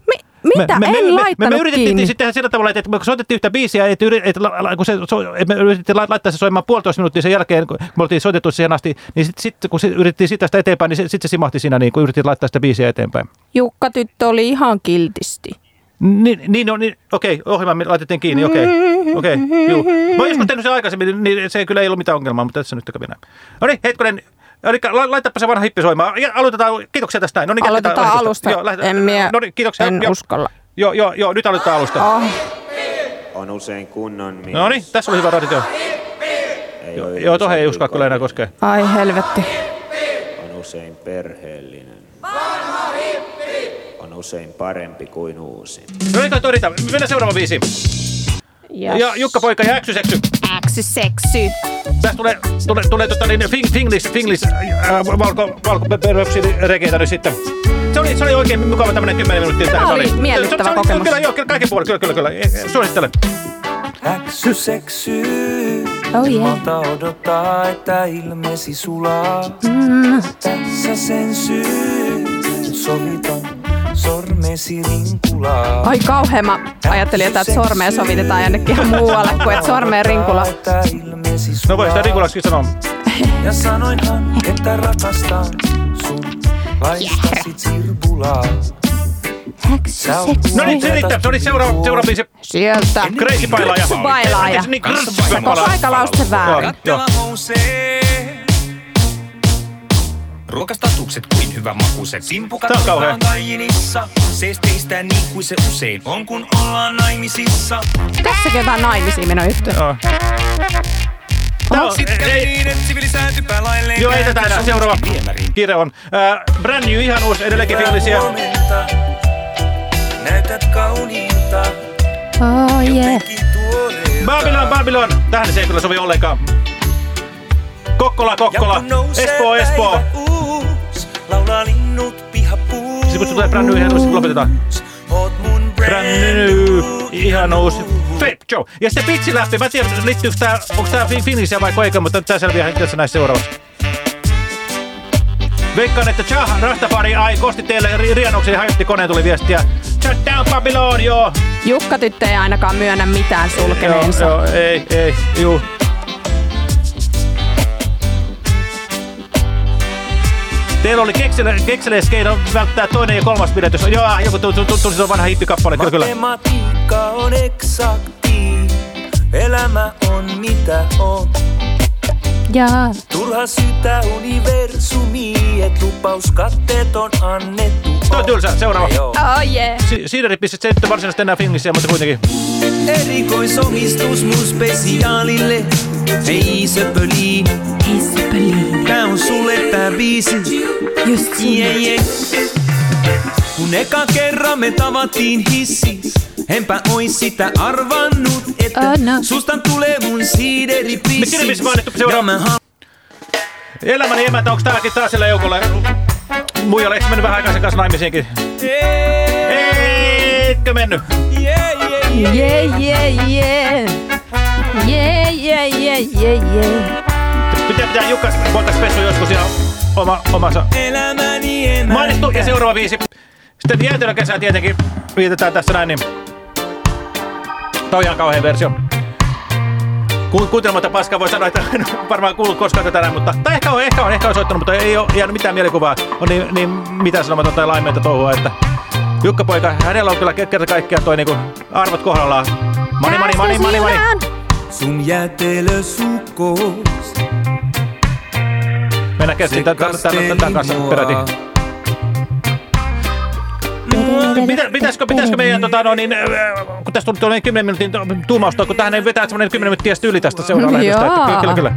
Mitä? me, En me, me, me, laittanut me yritettiin kiinni. sitten tehdä sillä tavalla, että me soitettiin yhtä biisiä, että, että, kun se, so, me yritettiin la- laittaa se soimaan puolitoista minuuttia sen jälkeen, kun me oltiin soitettu siihen asti, niin sitten sit, kun se, yritettiin sitä sitä eteenpäin, niin sitten sit se simahti siinä, niin kun yritettiin laittaa sitä biisiä eteenpäin. Jukka tyttö oli ihan kiltisti. Niin, niin, no, niin okei, ohjelma me laitettiin kiinni, okei, okei, juu. Mä oon joskus tehnyt sen aikaisemmin, niin se kyllä ei ollut mitään ongelmaa, mutta tässä nyt kävi näin. No niin, hetkonen, Eli la- laitapa se vanha hippi soimaan. Ja aloitetaan, kiitoksia tästä näin. No niin, Aloitetaan jatketaan alusta. Joo, lähdetään. En minä- no niin, kiitoksia. en joo. uskalla. Joo, joo, joo, nyt aloitetaan alusta. Oh. On usein kunnon mies. No niin, tässä oli hyvä radio. Ei Joo, ole joo tohon ei uskalla kyllä enää koskea. Ai helvetti. On usein perheellinen. On usein parempi kuin uusi. No niin, toi todita. Mennään seuraava biisi. Yes. Ja Jukka Poika ja Äksy Seksy. Äksy seksy. Tässä tulee, tulee, tulee tota, niin, fing, finglis, finglis, äh, valko, valko, regeitä nyt sitten. Se oli, se oli oikein mukava tämmönen 10 minuuttia. Tämä Se oli miellyttävä se, se, kokemus. Kyllä, joo, kyllä, kaiken puolin, kyllä, kyllä, kyllä. Eh, Suosittelen. Äksy seksy. Oh yeah. Monta odottaa, että ilmesi sulaa. Mm. Tässä sen syy. Sovitan sormesi rinkulaa. Ai kauhean mä ajattelin, että sormea sovitetaan jonnekin ihan muualle kuin että sormeen rinkula. No voi sitä rinkulaksikin sanoa. Ja sanoinhan, että rakastan sun. Laistasit sirpulaa. No niin, se riittää. Se oli seuraava, seuraava biisi. Sieltä. Crazy bailaaja. Bailaaja. Niin, Koko aika lauste väärin. Joo. Ruokastatukset kuin hyvä makuiset. Simpukat on kauhea. otetaan kaiinissa. Seesteistä niin kuin se usein on, kun ollaan naimisissa. Tässäkin jotain naimisiin meno juttu. Joo. Tää on, Sit kävi ei, niin, et sivili säätypää lailleen. joo, ei tätä enää. Seuraava viemäriin. kiire on. Äh, brand new ihanuus, edelleenkin finglisiä. Huomenta, näytät kauniilta. Oh yeah. Babylon, Babylon. Tähän se ei kyllä sovi ollenkaan. Kokkola, Kokkola. Espoo, Espoo. Laulaa linnut pihapuus. Sitten kun tulee brand new ihanuus, lopetetaan. Oot mun Brand new ihanuus. Fip Joe. Ja sitten pitsi läpi. Mä en tiedä, liittyykö tää, onko tää fin- finglisiä vai eikä, mutta tää selviää tässä näissä seuraavassa. Veikkaan, että Chah Rastafari ai kosti teille ri- rienoksen ja hajotti koneen tuli viestiä. Shut down Babylon, joo. Jukka tyttö ei ainakaan myönnä mitään Joo, sulkeneensa. joo, ei, ei, juu. Teillä oli keksele, kekseleeskeino välttää toinen ja kolmas pidetys. Joo, joku tuli tuli- tuli tuo vanha hippikappale, kyllä kyllä. Matematiikka on eksakti. Elämä on mitä on. Ja. Turha syytä universumi, et lupaus katteet on annettu. Toi on tylsä, seuraava. Oh yeah. Si- Siideripisset, se ei nyt varsinaisesti enää finglisiä, mutta kuitenkin. Erikoisomistus mun spesiaalille. Hei söpöli. Hei söpöli. Tää on sulle tää biisi. Just Yeah, yeah. Kun eka kerran me tavattiin hissis, enpä ois sitä arvannut, että Oh, no. susta tulee mun siideripissi. Me tiedämme, missä seuraava. Mä ha- Elämäni emäntä, onko täälläkin taas sillä joukolla? Muijalle, eikö mennyt vähän aikaisen kanssa naimisiinkin? Eikö mennyt? Yeah, yeah, Yeah, yeah, yeah. Yeah, yeah, yeah, yeah, yeah. Pitää pitää Jukka voitais Pessu joskus ja oma, omansa Elämäni emäntä. mainittu. Ja seuraava viisi. Sitten jäätelökesää tietenkin vietetään tässä näin, niin Tämä on ihan kauhean versio. Ku- Kuuntelematta paskaa voi sanoa, että en varmaan kuullut koskaan tätä näin, mutta... Tai ehkä on, ehkä on, ehkä on soittanut, mutta ei ole jäänyt mitään mielikuvaa. On niin, niin mitään sanomatonta tai laimeita touhua, että... Jukka poika, hänellä on kyllä kerta kaikkiaan toi niinku arvot kohdallaan. Mani, mani, mani, mani, mani. Sun jäätelösukous. Mennään käsiin tämän kanssa peräti. Pitä, pitäisikö, pitäisikö meidän, tota, no, niin, kun tästä tuli tuollainen 10 minuutin tuumausta, kun tähän ei vetää semmoinen 10 minuuttia yli tästä seuraavaa lähetystä. että Kyllä, kyllä, kyllä.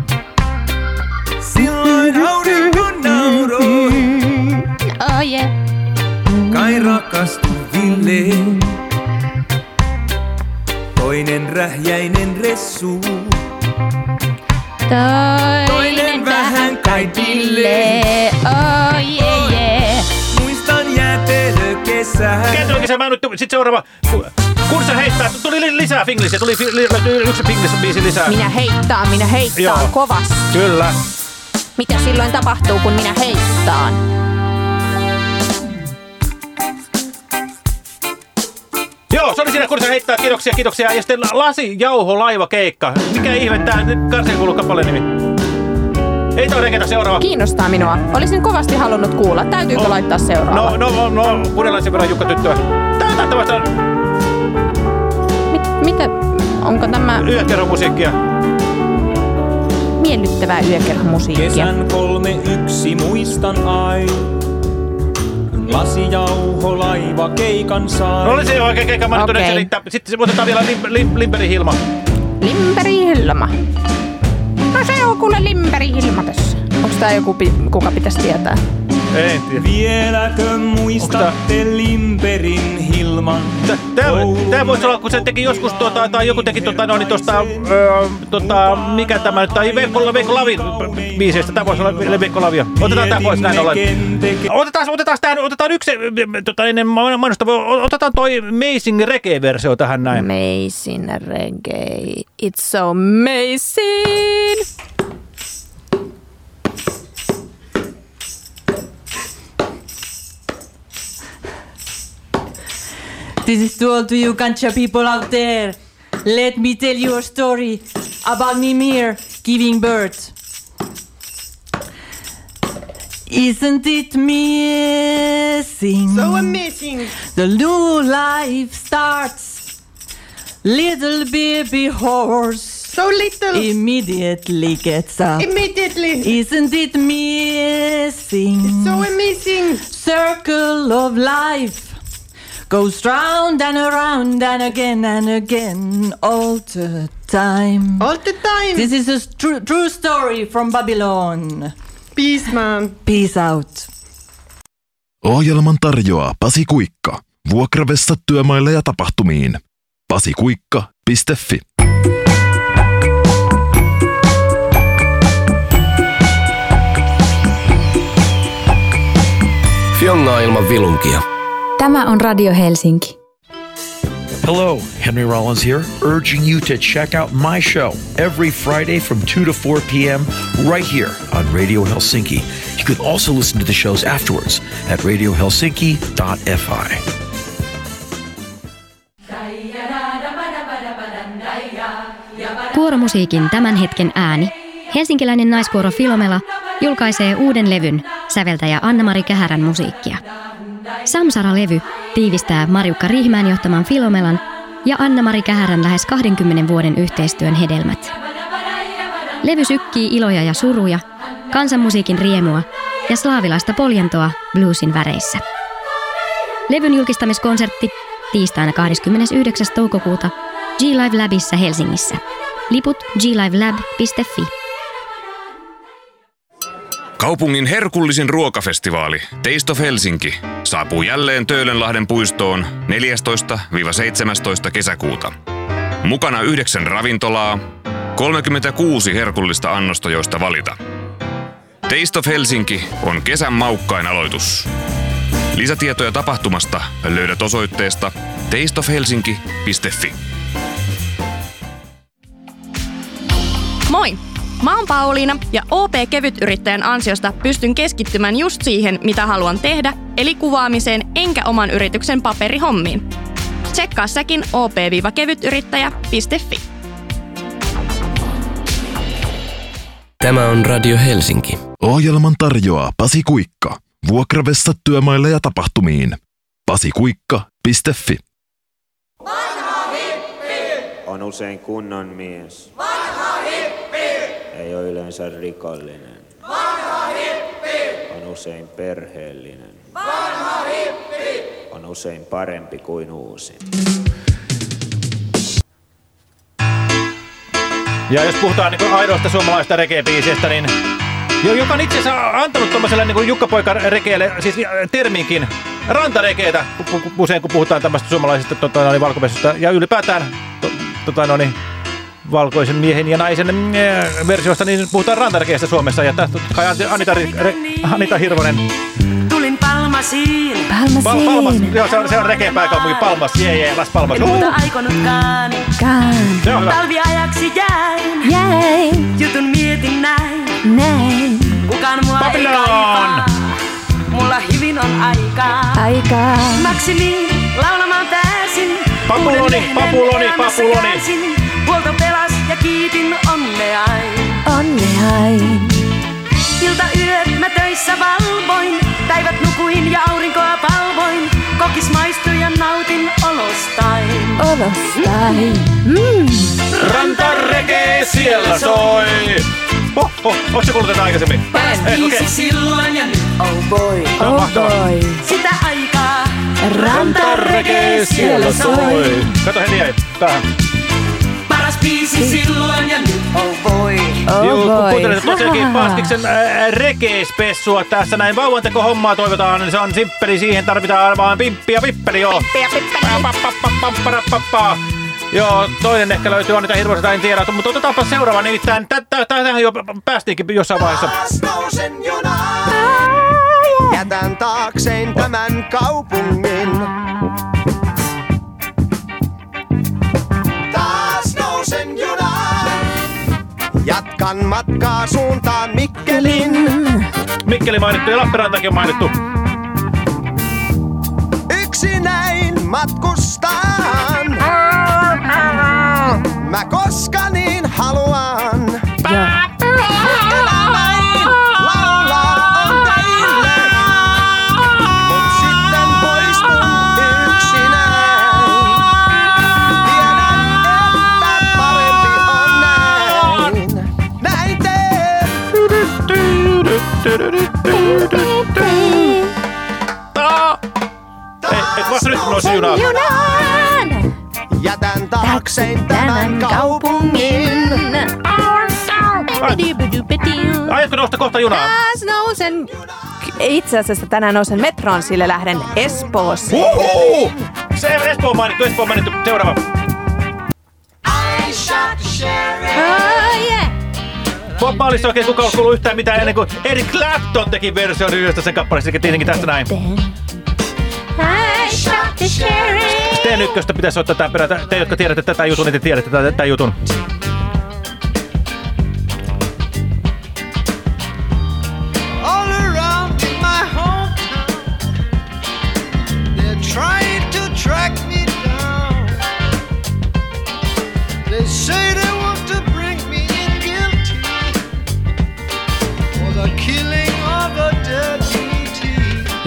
Silloin aurinko nauroi. Oh yeah. Kai rakastuville. Toinen rähjäinen ressu. Toinen vähän kaikille. Oh yeah, yeah. Muistan kesä. Kentillä kesä, mä nyt, sit seuraava. Kun sä heittää, tuli lisää finglisiä, tuli yksi finglis-biisi lisää. Minä heittaa, minä heittaan Joo. kovasti. Kyllä. Mitä silloin tapahtuu, kun minä heittaan? Joo, se oli siinä kursa heittää. Kiitoksia, kiitoksia. Ja sitten laiva, keikka. Mikä ihme tää nyt nimi? Ei toi reketä seuraava. Kiinnostaa minua. Olisin kovasti halunnut kuulla. Täytyykö Oh. laittaa seuraava? No, no, no, kuunnellaan sen verran Jukka Tyttöä. Tää on tähtävästä Mit, mitä? Onko tämä yökerhomusiikkia. miellyttävää yökerhomusiikkia? Kesän kolme yksi muistan aina. Lasijauho laiva keikan sai. No oli se jo oikein keikka mainittu. Okei. Okay. Sitten otetaan vielä lim, lim, Limperi Hilma. Limperi Hilma. No se on kuule Limperi Hilma tässä. Onko tää joku, pi- kuka pitäisi tietää? Ei tiedä. Vieläkö muistatte Limperin Hilman? Tää, tää voisi olla, kun se teki joskus, tuota, tai joku teki tuota, no, niin tosta, öö, tota, mikä tämä nyt, tai Veikko, Veikko Lavin biiseistä, tää voisi olla Veikko Lavia. Otetaan tää pois näin ollen. Otetaan, otetaan, tää, otetaan yksi, tota, ennen mainosta, otetaan toi Amazing Reggae-versio tähän näin. Amazing reggae. It's so amazing. This is to all to you Kancha people out there. Let me tell you a story about Mimir giving birth. Isn't it amazing? So amazing. The new life starts. Little baby horse. So little. Immediately gets up. Immediately. Isn't it amazing? So amazing. Circle of life goes round and around and again and again all the time. All the time. This is a true, true story from Babylon. Peace, man. Peace out. Ohjelman tarjoaa Pasi Kuikka. Vuokravessat työmaille ja tapahtumiin. pasikuikka.fi Fiongaa ilman vilunkia. Tämä on Radio Helsinki. Hello, Henry Rollins here, urging you to check out my show every Friday from 2 to 4 p.m. right here on Radio Helsinki. You can also listen to the shows afterwards at radiohelsinki.fi. Kuoromusiikin tämän hetken ääni. Helsinkiläinen naiskuoro Filomela julkaisee uuden levyn säveltäjä Anna-Mari Kähärän musiikkia. Samsara-levy tiivistää Marjukka Riihimäen johtaman Filomelan ja Anna-Mari Kähärän lähes 20 vuoden yhteistyön hedelmät. Levy sykkii iloja ja suruja, kansanmusiikin riemua ja slaavilaista poljentoa bluesin väreissä. Levyn julkistamiskonsertti tiistaina 29. toukokuuta G-Live Labissa Helsingissä. Liput glivelab.fi. Kaupungin herkullisin ruokafestivaali Taste of Helsinki saapuu jälleen Töölönlahden puistoon 14-17 kesäkuuta. Mukana yhdeksän ravintolaa, 36 herkullista annosta joista valita. Taste of Helsinki on kesän maukkain aloitus. Lisätietoja tapahtumasta löydät osoitteesta tasteofhelsinki.fi. Moi! Mä oon Pauliina ja OP Kevyt-yrittäjän ansiosta pystyn keskittymään just siihen, mitä haluan tehdä, eli kuvaamiseen enkä oman yrityksen paperihommiin. Tsekkaa säkin op-kevytyrittäjä.fi. Tämä on Radio Helsinki. Ohjelman tarjoaa Pasi Kuikka. Vuokravessat työmaille ja tapahtumiin. pasikuikka.fi On usein kunnon mies. Vanha hippi! Ei ole yleensä rikollinen. Vanha hippi! On usein perheellinen. Vanha hippi! On usein parempi kuin uusi. Ja jos puhutaan niin aidoista suomalaista regebiisistä, niin jo- joka on itse asiassa antanut tuommoiselle niin Jukka-poika rekeelle, siis terminkin, rantarekeitä, pu- pu- usein kun puhutaan tämmöistä suomalaisista tota, niin valkopesusta ja ylipäätään to, tota, no, niin, valkoisen miehen ja naisen äh, versiosta, niin puhutaan rantarekeistä Suomessa. Ja tästä kai Anita, Anita Hirvonen. Tulin Palmasiin. Pal- Palmas, joo, se on, se on rekeen pääkaupunki, Palmas, jee, jee, Las Palmas. En muuta aikonutkaan. Se on hyvä. Talviajaksi jäin. Jäin. Jutun mietin näin. Näin. Kukaan mua ei Babylon. kaipaa. Mulla hyvin on aikaa. Aikaa. Maksimiin laulamaan pääsin. Papuloni, papuloni, papuloni. Huolto pelas ja kiitin onneain. Onneain. Ilta yöt mä töissä valvoin, päivät nukuin ja aurinkoa palvoin. Kokis maistui ja nautin olostain. Olostain. Mm. Rantareke siellä soi. Oh, oh, se kuullut tätä aikaisemmin? Biisi okei. silloin ja nyt, oh boy. No, mahtavaa. Sitä aikaa. Rantareke siellä soi. Kato heti jäi päähän. Biisi silloin ja nyt, oh boy. Joo, kun kuuntelet tosiaankin Paskiksen äh, rekeespessua tässä näin vauvanteko hommaa toivotaan, niin se on simppeli, siihen tarvitaan vaan pimppi ja pippeli, joo. Papparappappa. Joo, toinen ehkä löytyy, Anita Hirvoselta en tiedä, mutta otetaanpa seuraava, nimittäin tä- tä- tähän jo päästiinkin jossain vaiheessa. Jätän taaksein tämän kaupungin. Jatkan matkaa suuntaan Mikkelin. Mikkeli mainittu ja Lappeenrantakin mainittu. Yksinäin matkustaan. Mä koska niin haluan. Elämäin nousi junaan. Junaan. Jätän taaksein tämän kaupungin. Aiotko nousta kohta junaan? Taas nousen. Itse asiassa tänään nousen metroon, sille lähden Espooseen. Uhu! Se Espoo on mainittu, Espoo on mainittu. Seuraava. Oh, yeah. Bob Marleysta oikein kukaan ole kuullut yhtään mitään ennen kuin Eric Clapton teki version yhdestä sen kappaleesta, tietenkin tästä näin. I shot sheriff. Sten ykköstä pitäisi soittaa tämän perään. Te, jotka tiedätte tätä jutun, niin te tiedätte tätä jutun.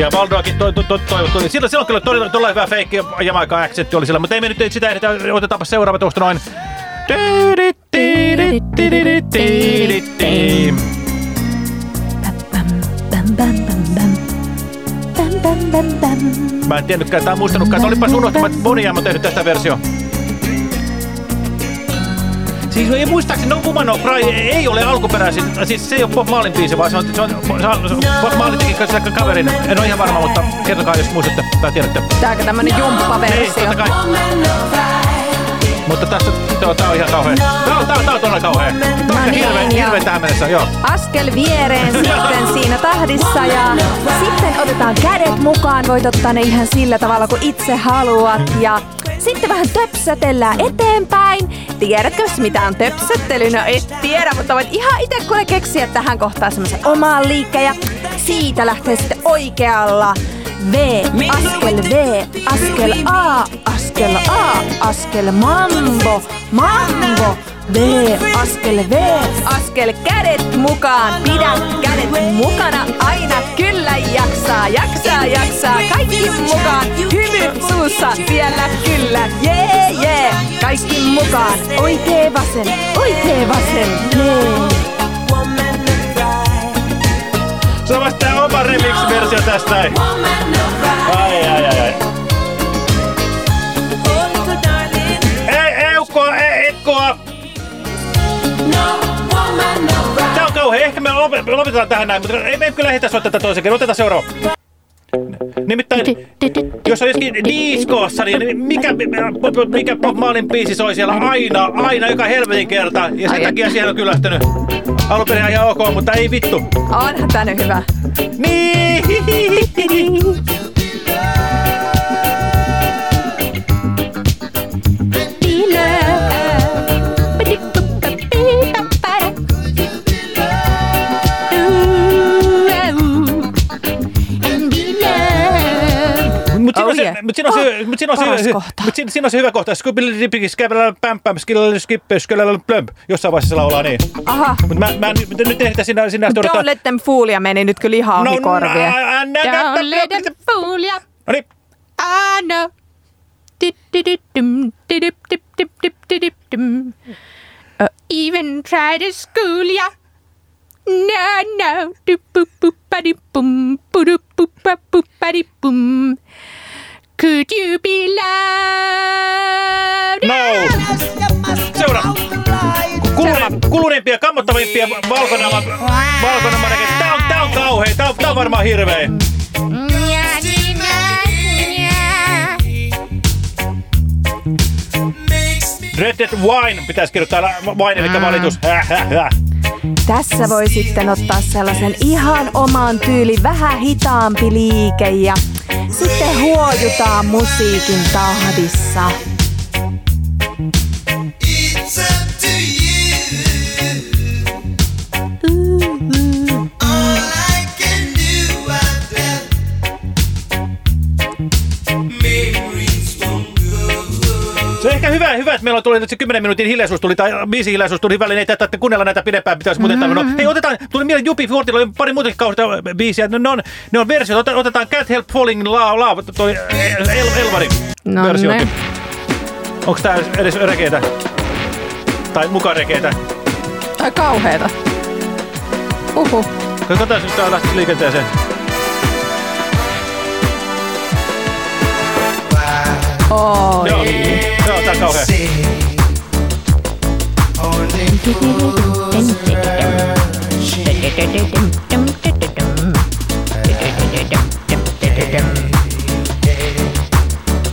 Ja Valdoakin to, to, to, toivottu. Niin Silloin, silloin kyllä todella, todella hyvä feikki Jamaica accentti oli sillä, mutta ei me nyt sitä ehditä. Otetaanpa seuraava tuosta noin. Mä en tiennytkään, tai muistanutkaan, että olipas unohtama, että Bonnie on tehnyt tästä versio. Siis ei muistaakseni No Woman No Cry ei ole alkuperäisin, siis se ei ole Bob Marlin biisi, vaan se on, se on, se on, se Bob Marlin teki kanssa kaverin. En ole ihan varma, mutta kertokaa jos muistatte tai tiedätte. Tääkö tämmönen Niin, jumppaversio? totta kai. Mutta tässä tää, tää on ihan kauhea. Tää on, tää, on- tää on todella kauhea. Tää on No hirveä, niin, ja- hirveä tähän mennessä, joo. Askel viereen sitten siinä tahdissa ja sitten otetaan kädet mukaan. Voit ottaa ne ihan sillä tavalla kuin itse haluat ja sitten vähän töpsötellään eteenpäin. Tiedätkö mitä on töpsöttely? No et tiedä, mutta voit ihan itse kuule keksiä tähän kohtaan semmoisen omaan liikkeen ja siitä lähtee sitten oikealla V, askel V, askel A, askel A, askel mambo, mambo, V, askel V, askel kädet mukaan, pidä kädet mukana aina, kyllä jaksaa, jaksaa, jaksaa, kaikki mukaan, hymy suussa, siellä kyllä, jee, jee, kaikki mukaan, oikee vasen, oikee vasen, jee. Se on vasta oma remix-versio tästä. Ai, ai, ai, ai. Lopetetaan tähän näin, mutta ei me kyllä ehditä soittaa tätä toisen kerran. Otetaan seuraava. Nimittäin, jos on joskin diskossa, niin mikä, mikä Bob Marlin biisi soi siellä aina, aina, joka helvetin kerta. Ja sen Ai takia siihen on kyllästynyt. Alun perin ihan ok, mutta ei vittu. Onhan tää nyt hyvä. Niin. Mutta oh, yeah. Siinä on se, mut siinä on Paras se, kohta. mut siinä, siinä on se hyvä kohta. Skubili dipiki skävelä päm päm skillellä skippe skellellä plömp. Jossain vaiheessa laulaa niin. Aha. Mutta mä, mä, nyt, nyt ehditä sinä, sinä Don't let them fool ya meni nyt kyllä ihan ohi No, korvien. no, never- Don't let them fool ya. No niin. I know. Even try to school ya. No, no. Could you be loved? No. Seura. Kulune, kuluneimpia, kammottavimpia valkonama näkee. Tää on, tää on kauhea. Tää on, tää on varmaan hirveä. Red Dead Wine pitäisi kirjoittaa wine, eli valitus. Häh, häh, häh. Tässä voi sitten ottaa sellaisen ihan oman tyylin, vähän hitaampi liike ja sitten huojutaan musiikin tahdissa. Hyvä, että meillä tuli nyt se 10 minuutin hiljaisuus tuli, tai viisi hiljaisuus tuli väliin, ei tätä kuunnella näitä pidempään, pitäisi muuten mm-hmm. no, Hei, otetaan, tuli mieleen Jupi Fortilla, oli pari muutakin kautta biisiä, ne, ne, on, ne on versiot, Ot- otetaan Can't Help Falling in Love, love toi El, El, Elvarin No versio. ne. Onko tää edes rekeitä? Tai mukaan rekeitä? Ai kauheeta. Uhu. Katsotaan, jos tää lähtisi liikenteeseen. Oi. Joo, joo tää on kauhea.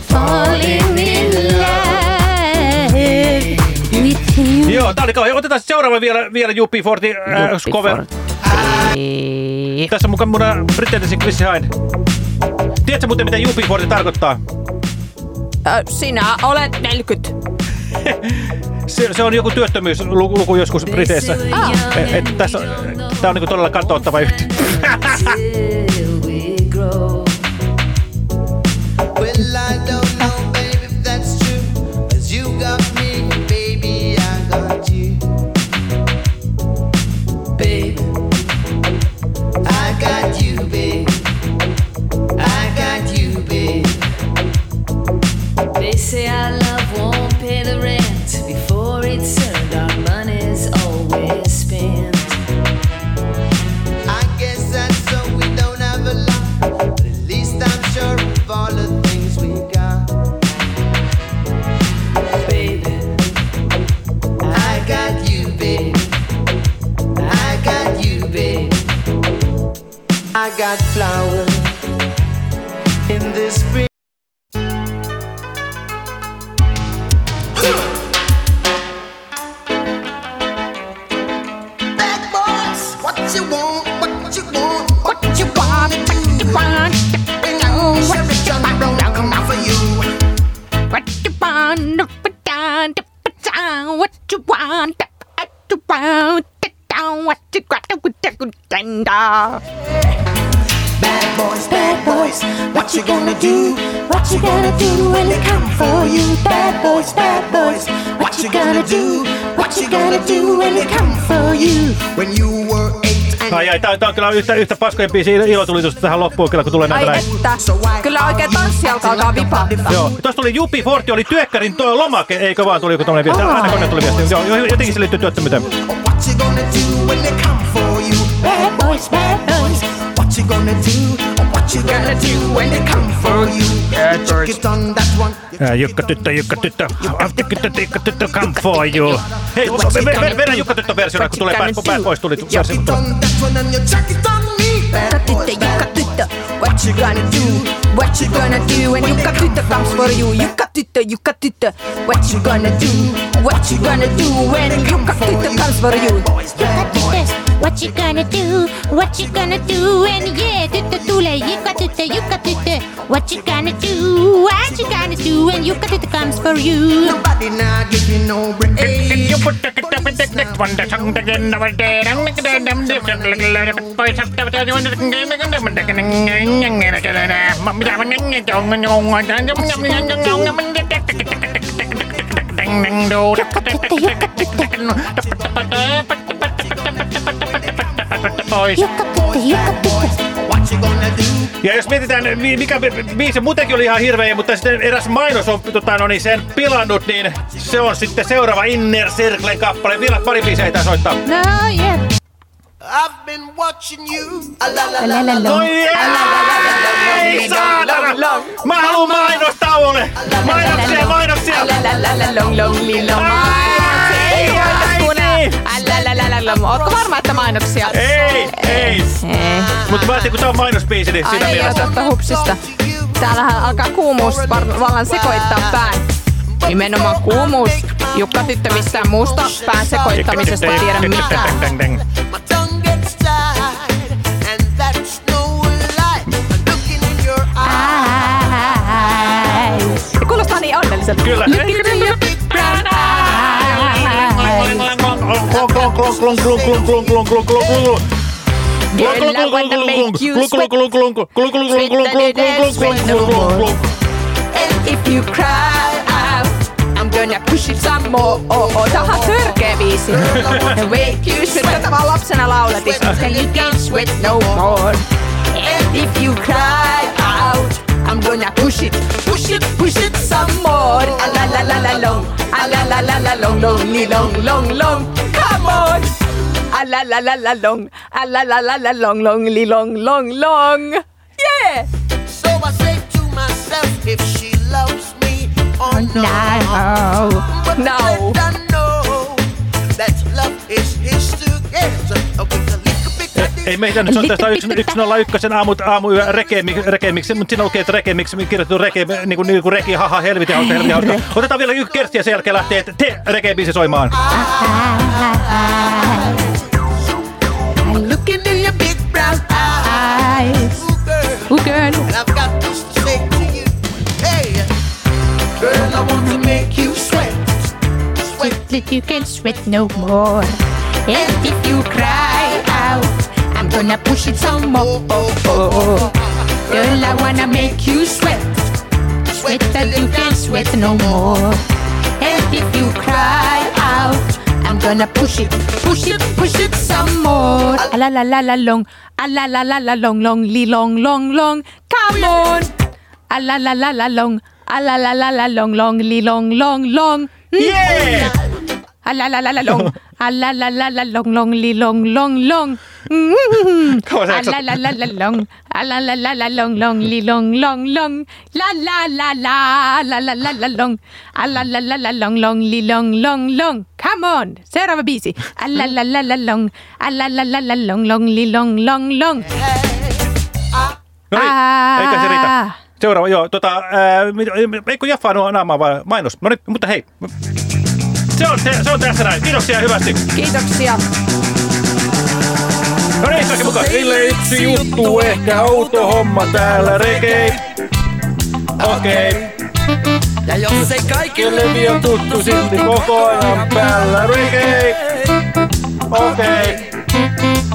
Falling in love with you. Joo, tää oli kauhean. Otetaan seuraava vielä, vielä Juppie Forti äh, cover. Tässä on mukaan mun äh, Britteilisin Chrissy Hine. Tiedätkö muuten, mitä Juppie Forti tarkoittaa? Ö, Sinä olet 40. Se, se on joku työttömyysluku joskus Briteissä. Ah. Et, et, tässä on, tää on niinku todella kantouttava yhtiö. Well, I don't When you were eight Ai ai, tää, tää on kyllä yhtä, yhtä paskojen biisi ilotulitusta tähän loppuun kyllä, kun tulee näitä Ai näin. että. Kyllä oikein tanssi alkaa alkaa vipahtaa. Joo, tuossa tuli Jupi Forti, oli työkkärin tuo lomake, eikö vaan tuli joku tommonen viesti? Aa. Aina kone tuli viesti. Joo, jo- jotenkin se liittyy työttömyyteen. what what you gonna do? What you gonna do when they come for you? Check it on that one. Jukka tyttö, Jukka tyttö, Jukka tyttö, Jukka tyttö, come for you. Hei, ve- ve- ve- vedä Jukka tyttö versiona, kun tulee päät, pois tuli. Bad boys, bad boys, What you gonna do? What you gonna do when Jukka tyttö comes for you? Jukka cut it, you cut it. What you gonna do? What you gonna do when you cut it comes for you? You cut it. What you gonna do? What you gonna do? when yeah, you cut it, you cut it, you cut it. What you gonna do? What you gonna do? when you cut it comes for you. Nobody now give you no break. You put the cut up in the next one, the tongue again, over there, and make the damn different little boys up to the one that can get the damn, and the damn, and the damn, and the damn, and the damn, and the damn, and the Ja jos mietitään, mi- mikä bi- biisi muutenkin oli ihan hirveä, mutta sitten eräs mainos on tota, no niin, sen pilannut, niin se on sitten seuraava Inner Circlen kappale. Vielä pari biisiä ei soittaa. No, yeah. I've been watching you. No ei, saatana! Mä haluun mainostauolle! Mainoksia, mainoksia! Ei. Ootko varma, että mainoksia? Ei, ei. Mutta mä ajattelin, kun tää on mainosbiisi, niin siinä Ai niin, mielessä. totta hupsista. Täällähän alkaa kuumuus var- vallan sekoittaa pään. Nimenomaan kuumuus. Jukka tyttö mistään muusta pään sekoittamisesta tiedä mitään. Sweat. And if you cry gonna push it some more. Oh, oh, tää on törkeä biisi. And wake you sweat. Tätä vaan lapsena lauletin. Till you can't sweat no more. And if you cry I'm gonna push it, push it, push it some more. A la la la la long, a la la la la long, long, long, long, long. Come on. A la la la la long, a la la la la long, long, long, long, long. Yeah. So I say to myself, if she loves me or No. But No. know that love is his together. Ei meitä nyt soittaa 101 aamu, aamuyö rekemiksi, rekemiksi, mutta siinä lukee, että rekemiksi kirjoitettu reke, niin kuin, niin kuin reki, haha, helvetin hauska, helvetin hauska. Otetaan vielä yksi kertsi ja sen jälkeen lähtee, että te rekebiisi soimaan. Looking in your big brown eyes. Ooh, girl. And I've got this to say to you. Hey, girl, I want to make you sweat. That you can't sweat no more. And if you cry out, I'm gonna push it some more. Oh, oh, oh. Girl, I wanna make you sweat. Sweat that you can't sweat no more. And if you cry out, I'm gonna push it, push it, push it some more. A la la la la long, a la la la la long, long, li long, long, long. Come on. A la la la la long, a la la la la long, long, li long, long, long. Yeah. alla la la la long. Alla la la la long long li, long long lång. Alla la la la long. Alla la la la long long li, long, long, long. La-la-la-la-la-la-la-lång. Alla la la la long long li, long, long, long. Come on! Ser a busy. Alla la la la long. Alla la la la long long li, long, long, long. No niin, ah. eikä se riitä. Seuraava, joo. Tota, ää, eikö Jaffa ole naamaa vai mainos? No niin, mutta hei. Se on, se, se on tässä näin. Kiitoksia hyvästi. Kiitoksia. No niin, kaikki mukaan. Sille yksi juttu, ehkä outo homma täällä rekei. Okei. Ja jos ei kaikille on tuttu silti koko ajan päällä reggae. Okei.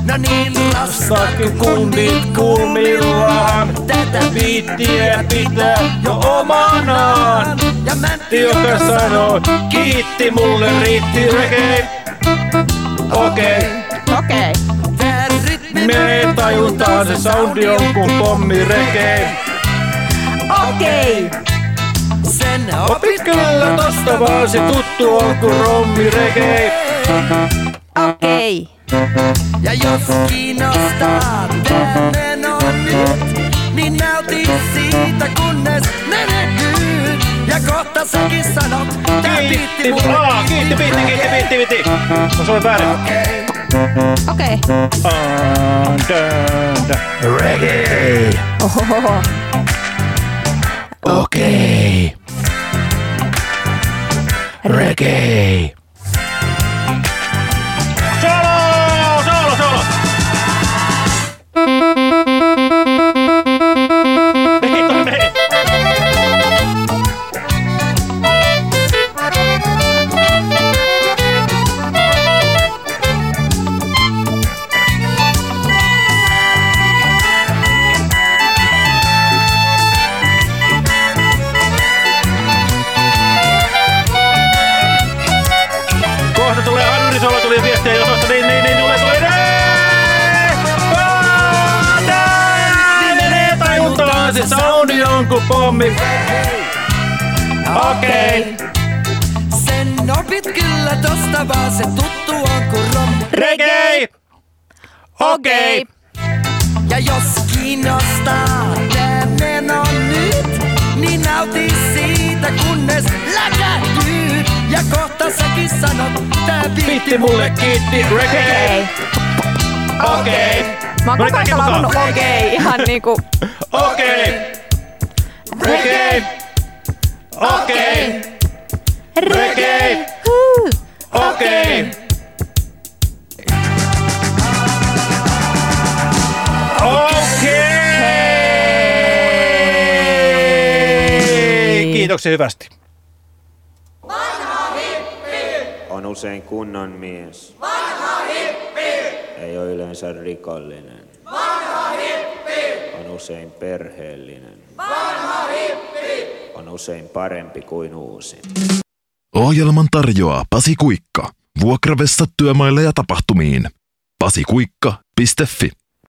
No niin, Lastakin kundit kulmillaan. Tätä Biittiä pitää jo omanaan. Ja Mäntti, Joka sanoo, kiitti mulle riitti reggae. Okei. Okei. Me tajuntaan se soundi on kun pommi reggae. Okei. Sen Opit kyllä tosta vaan se tuttu on kun rommi reggae. Okei. Ja jos kiinnostaa tämmönen on nyt, niin nauti siitä kunnes menehdyt. Ja kohta säkin sanot, tää biitti Kiitti, mulle kiitti, biitti, kiitti, biitti, biitti. Mä soin väärin. Okei. Dun, dun. Reggae. Ohohoho. Okei. Reggae. usein kunnon mies. Vanha hippi! Ei ole yleensä rikollinen. Vanha hippi! On usein perheellinen. Vanha hippi! On usein parempi kuin uusi. Ohjelman tarjoaa Pasi Kuikka. Vuokravessa työmaille ja tapahtumiin. pasikuikka.fi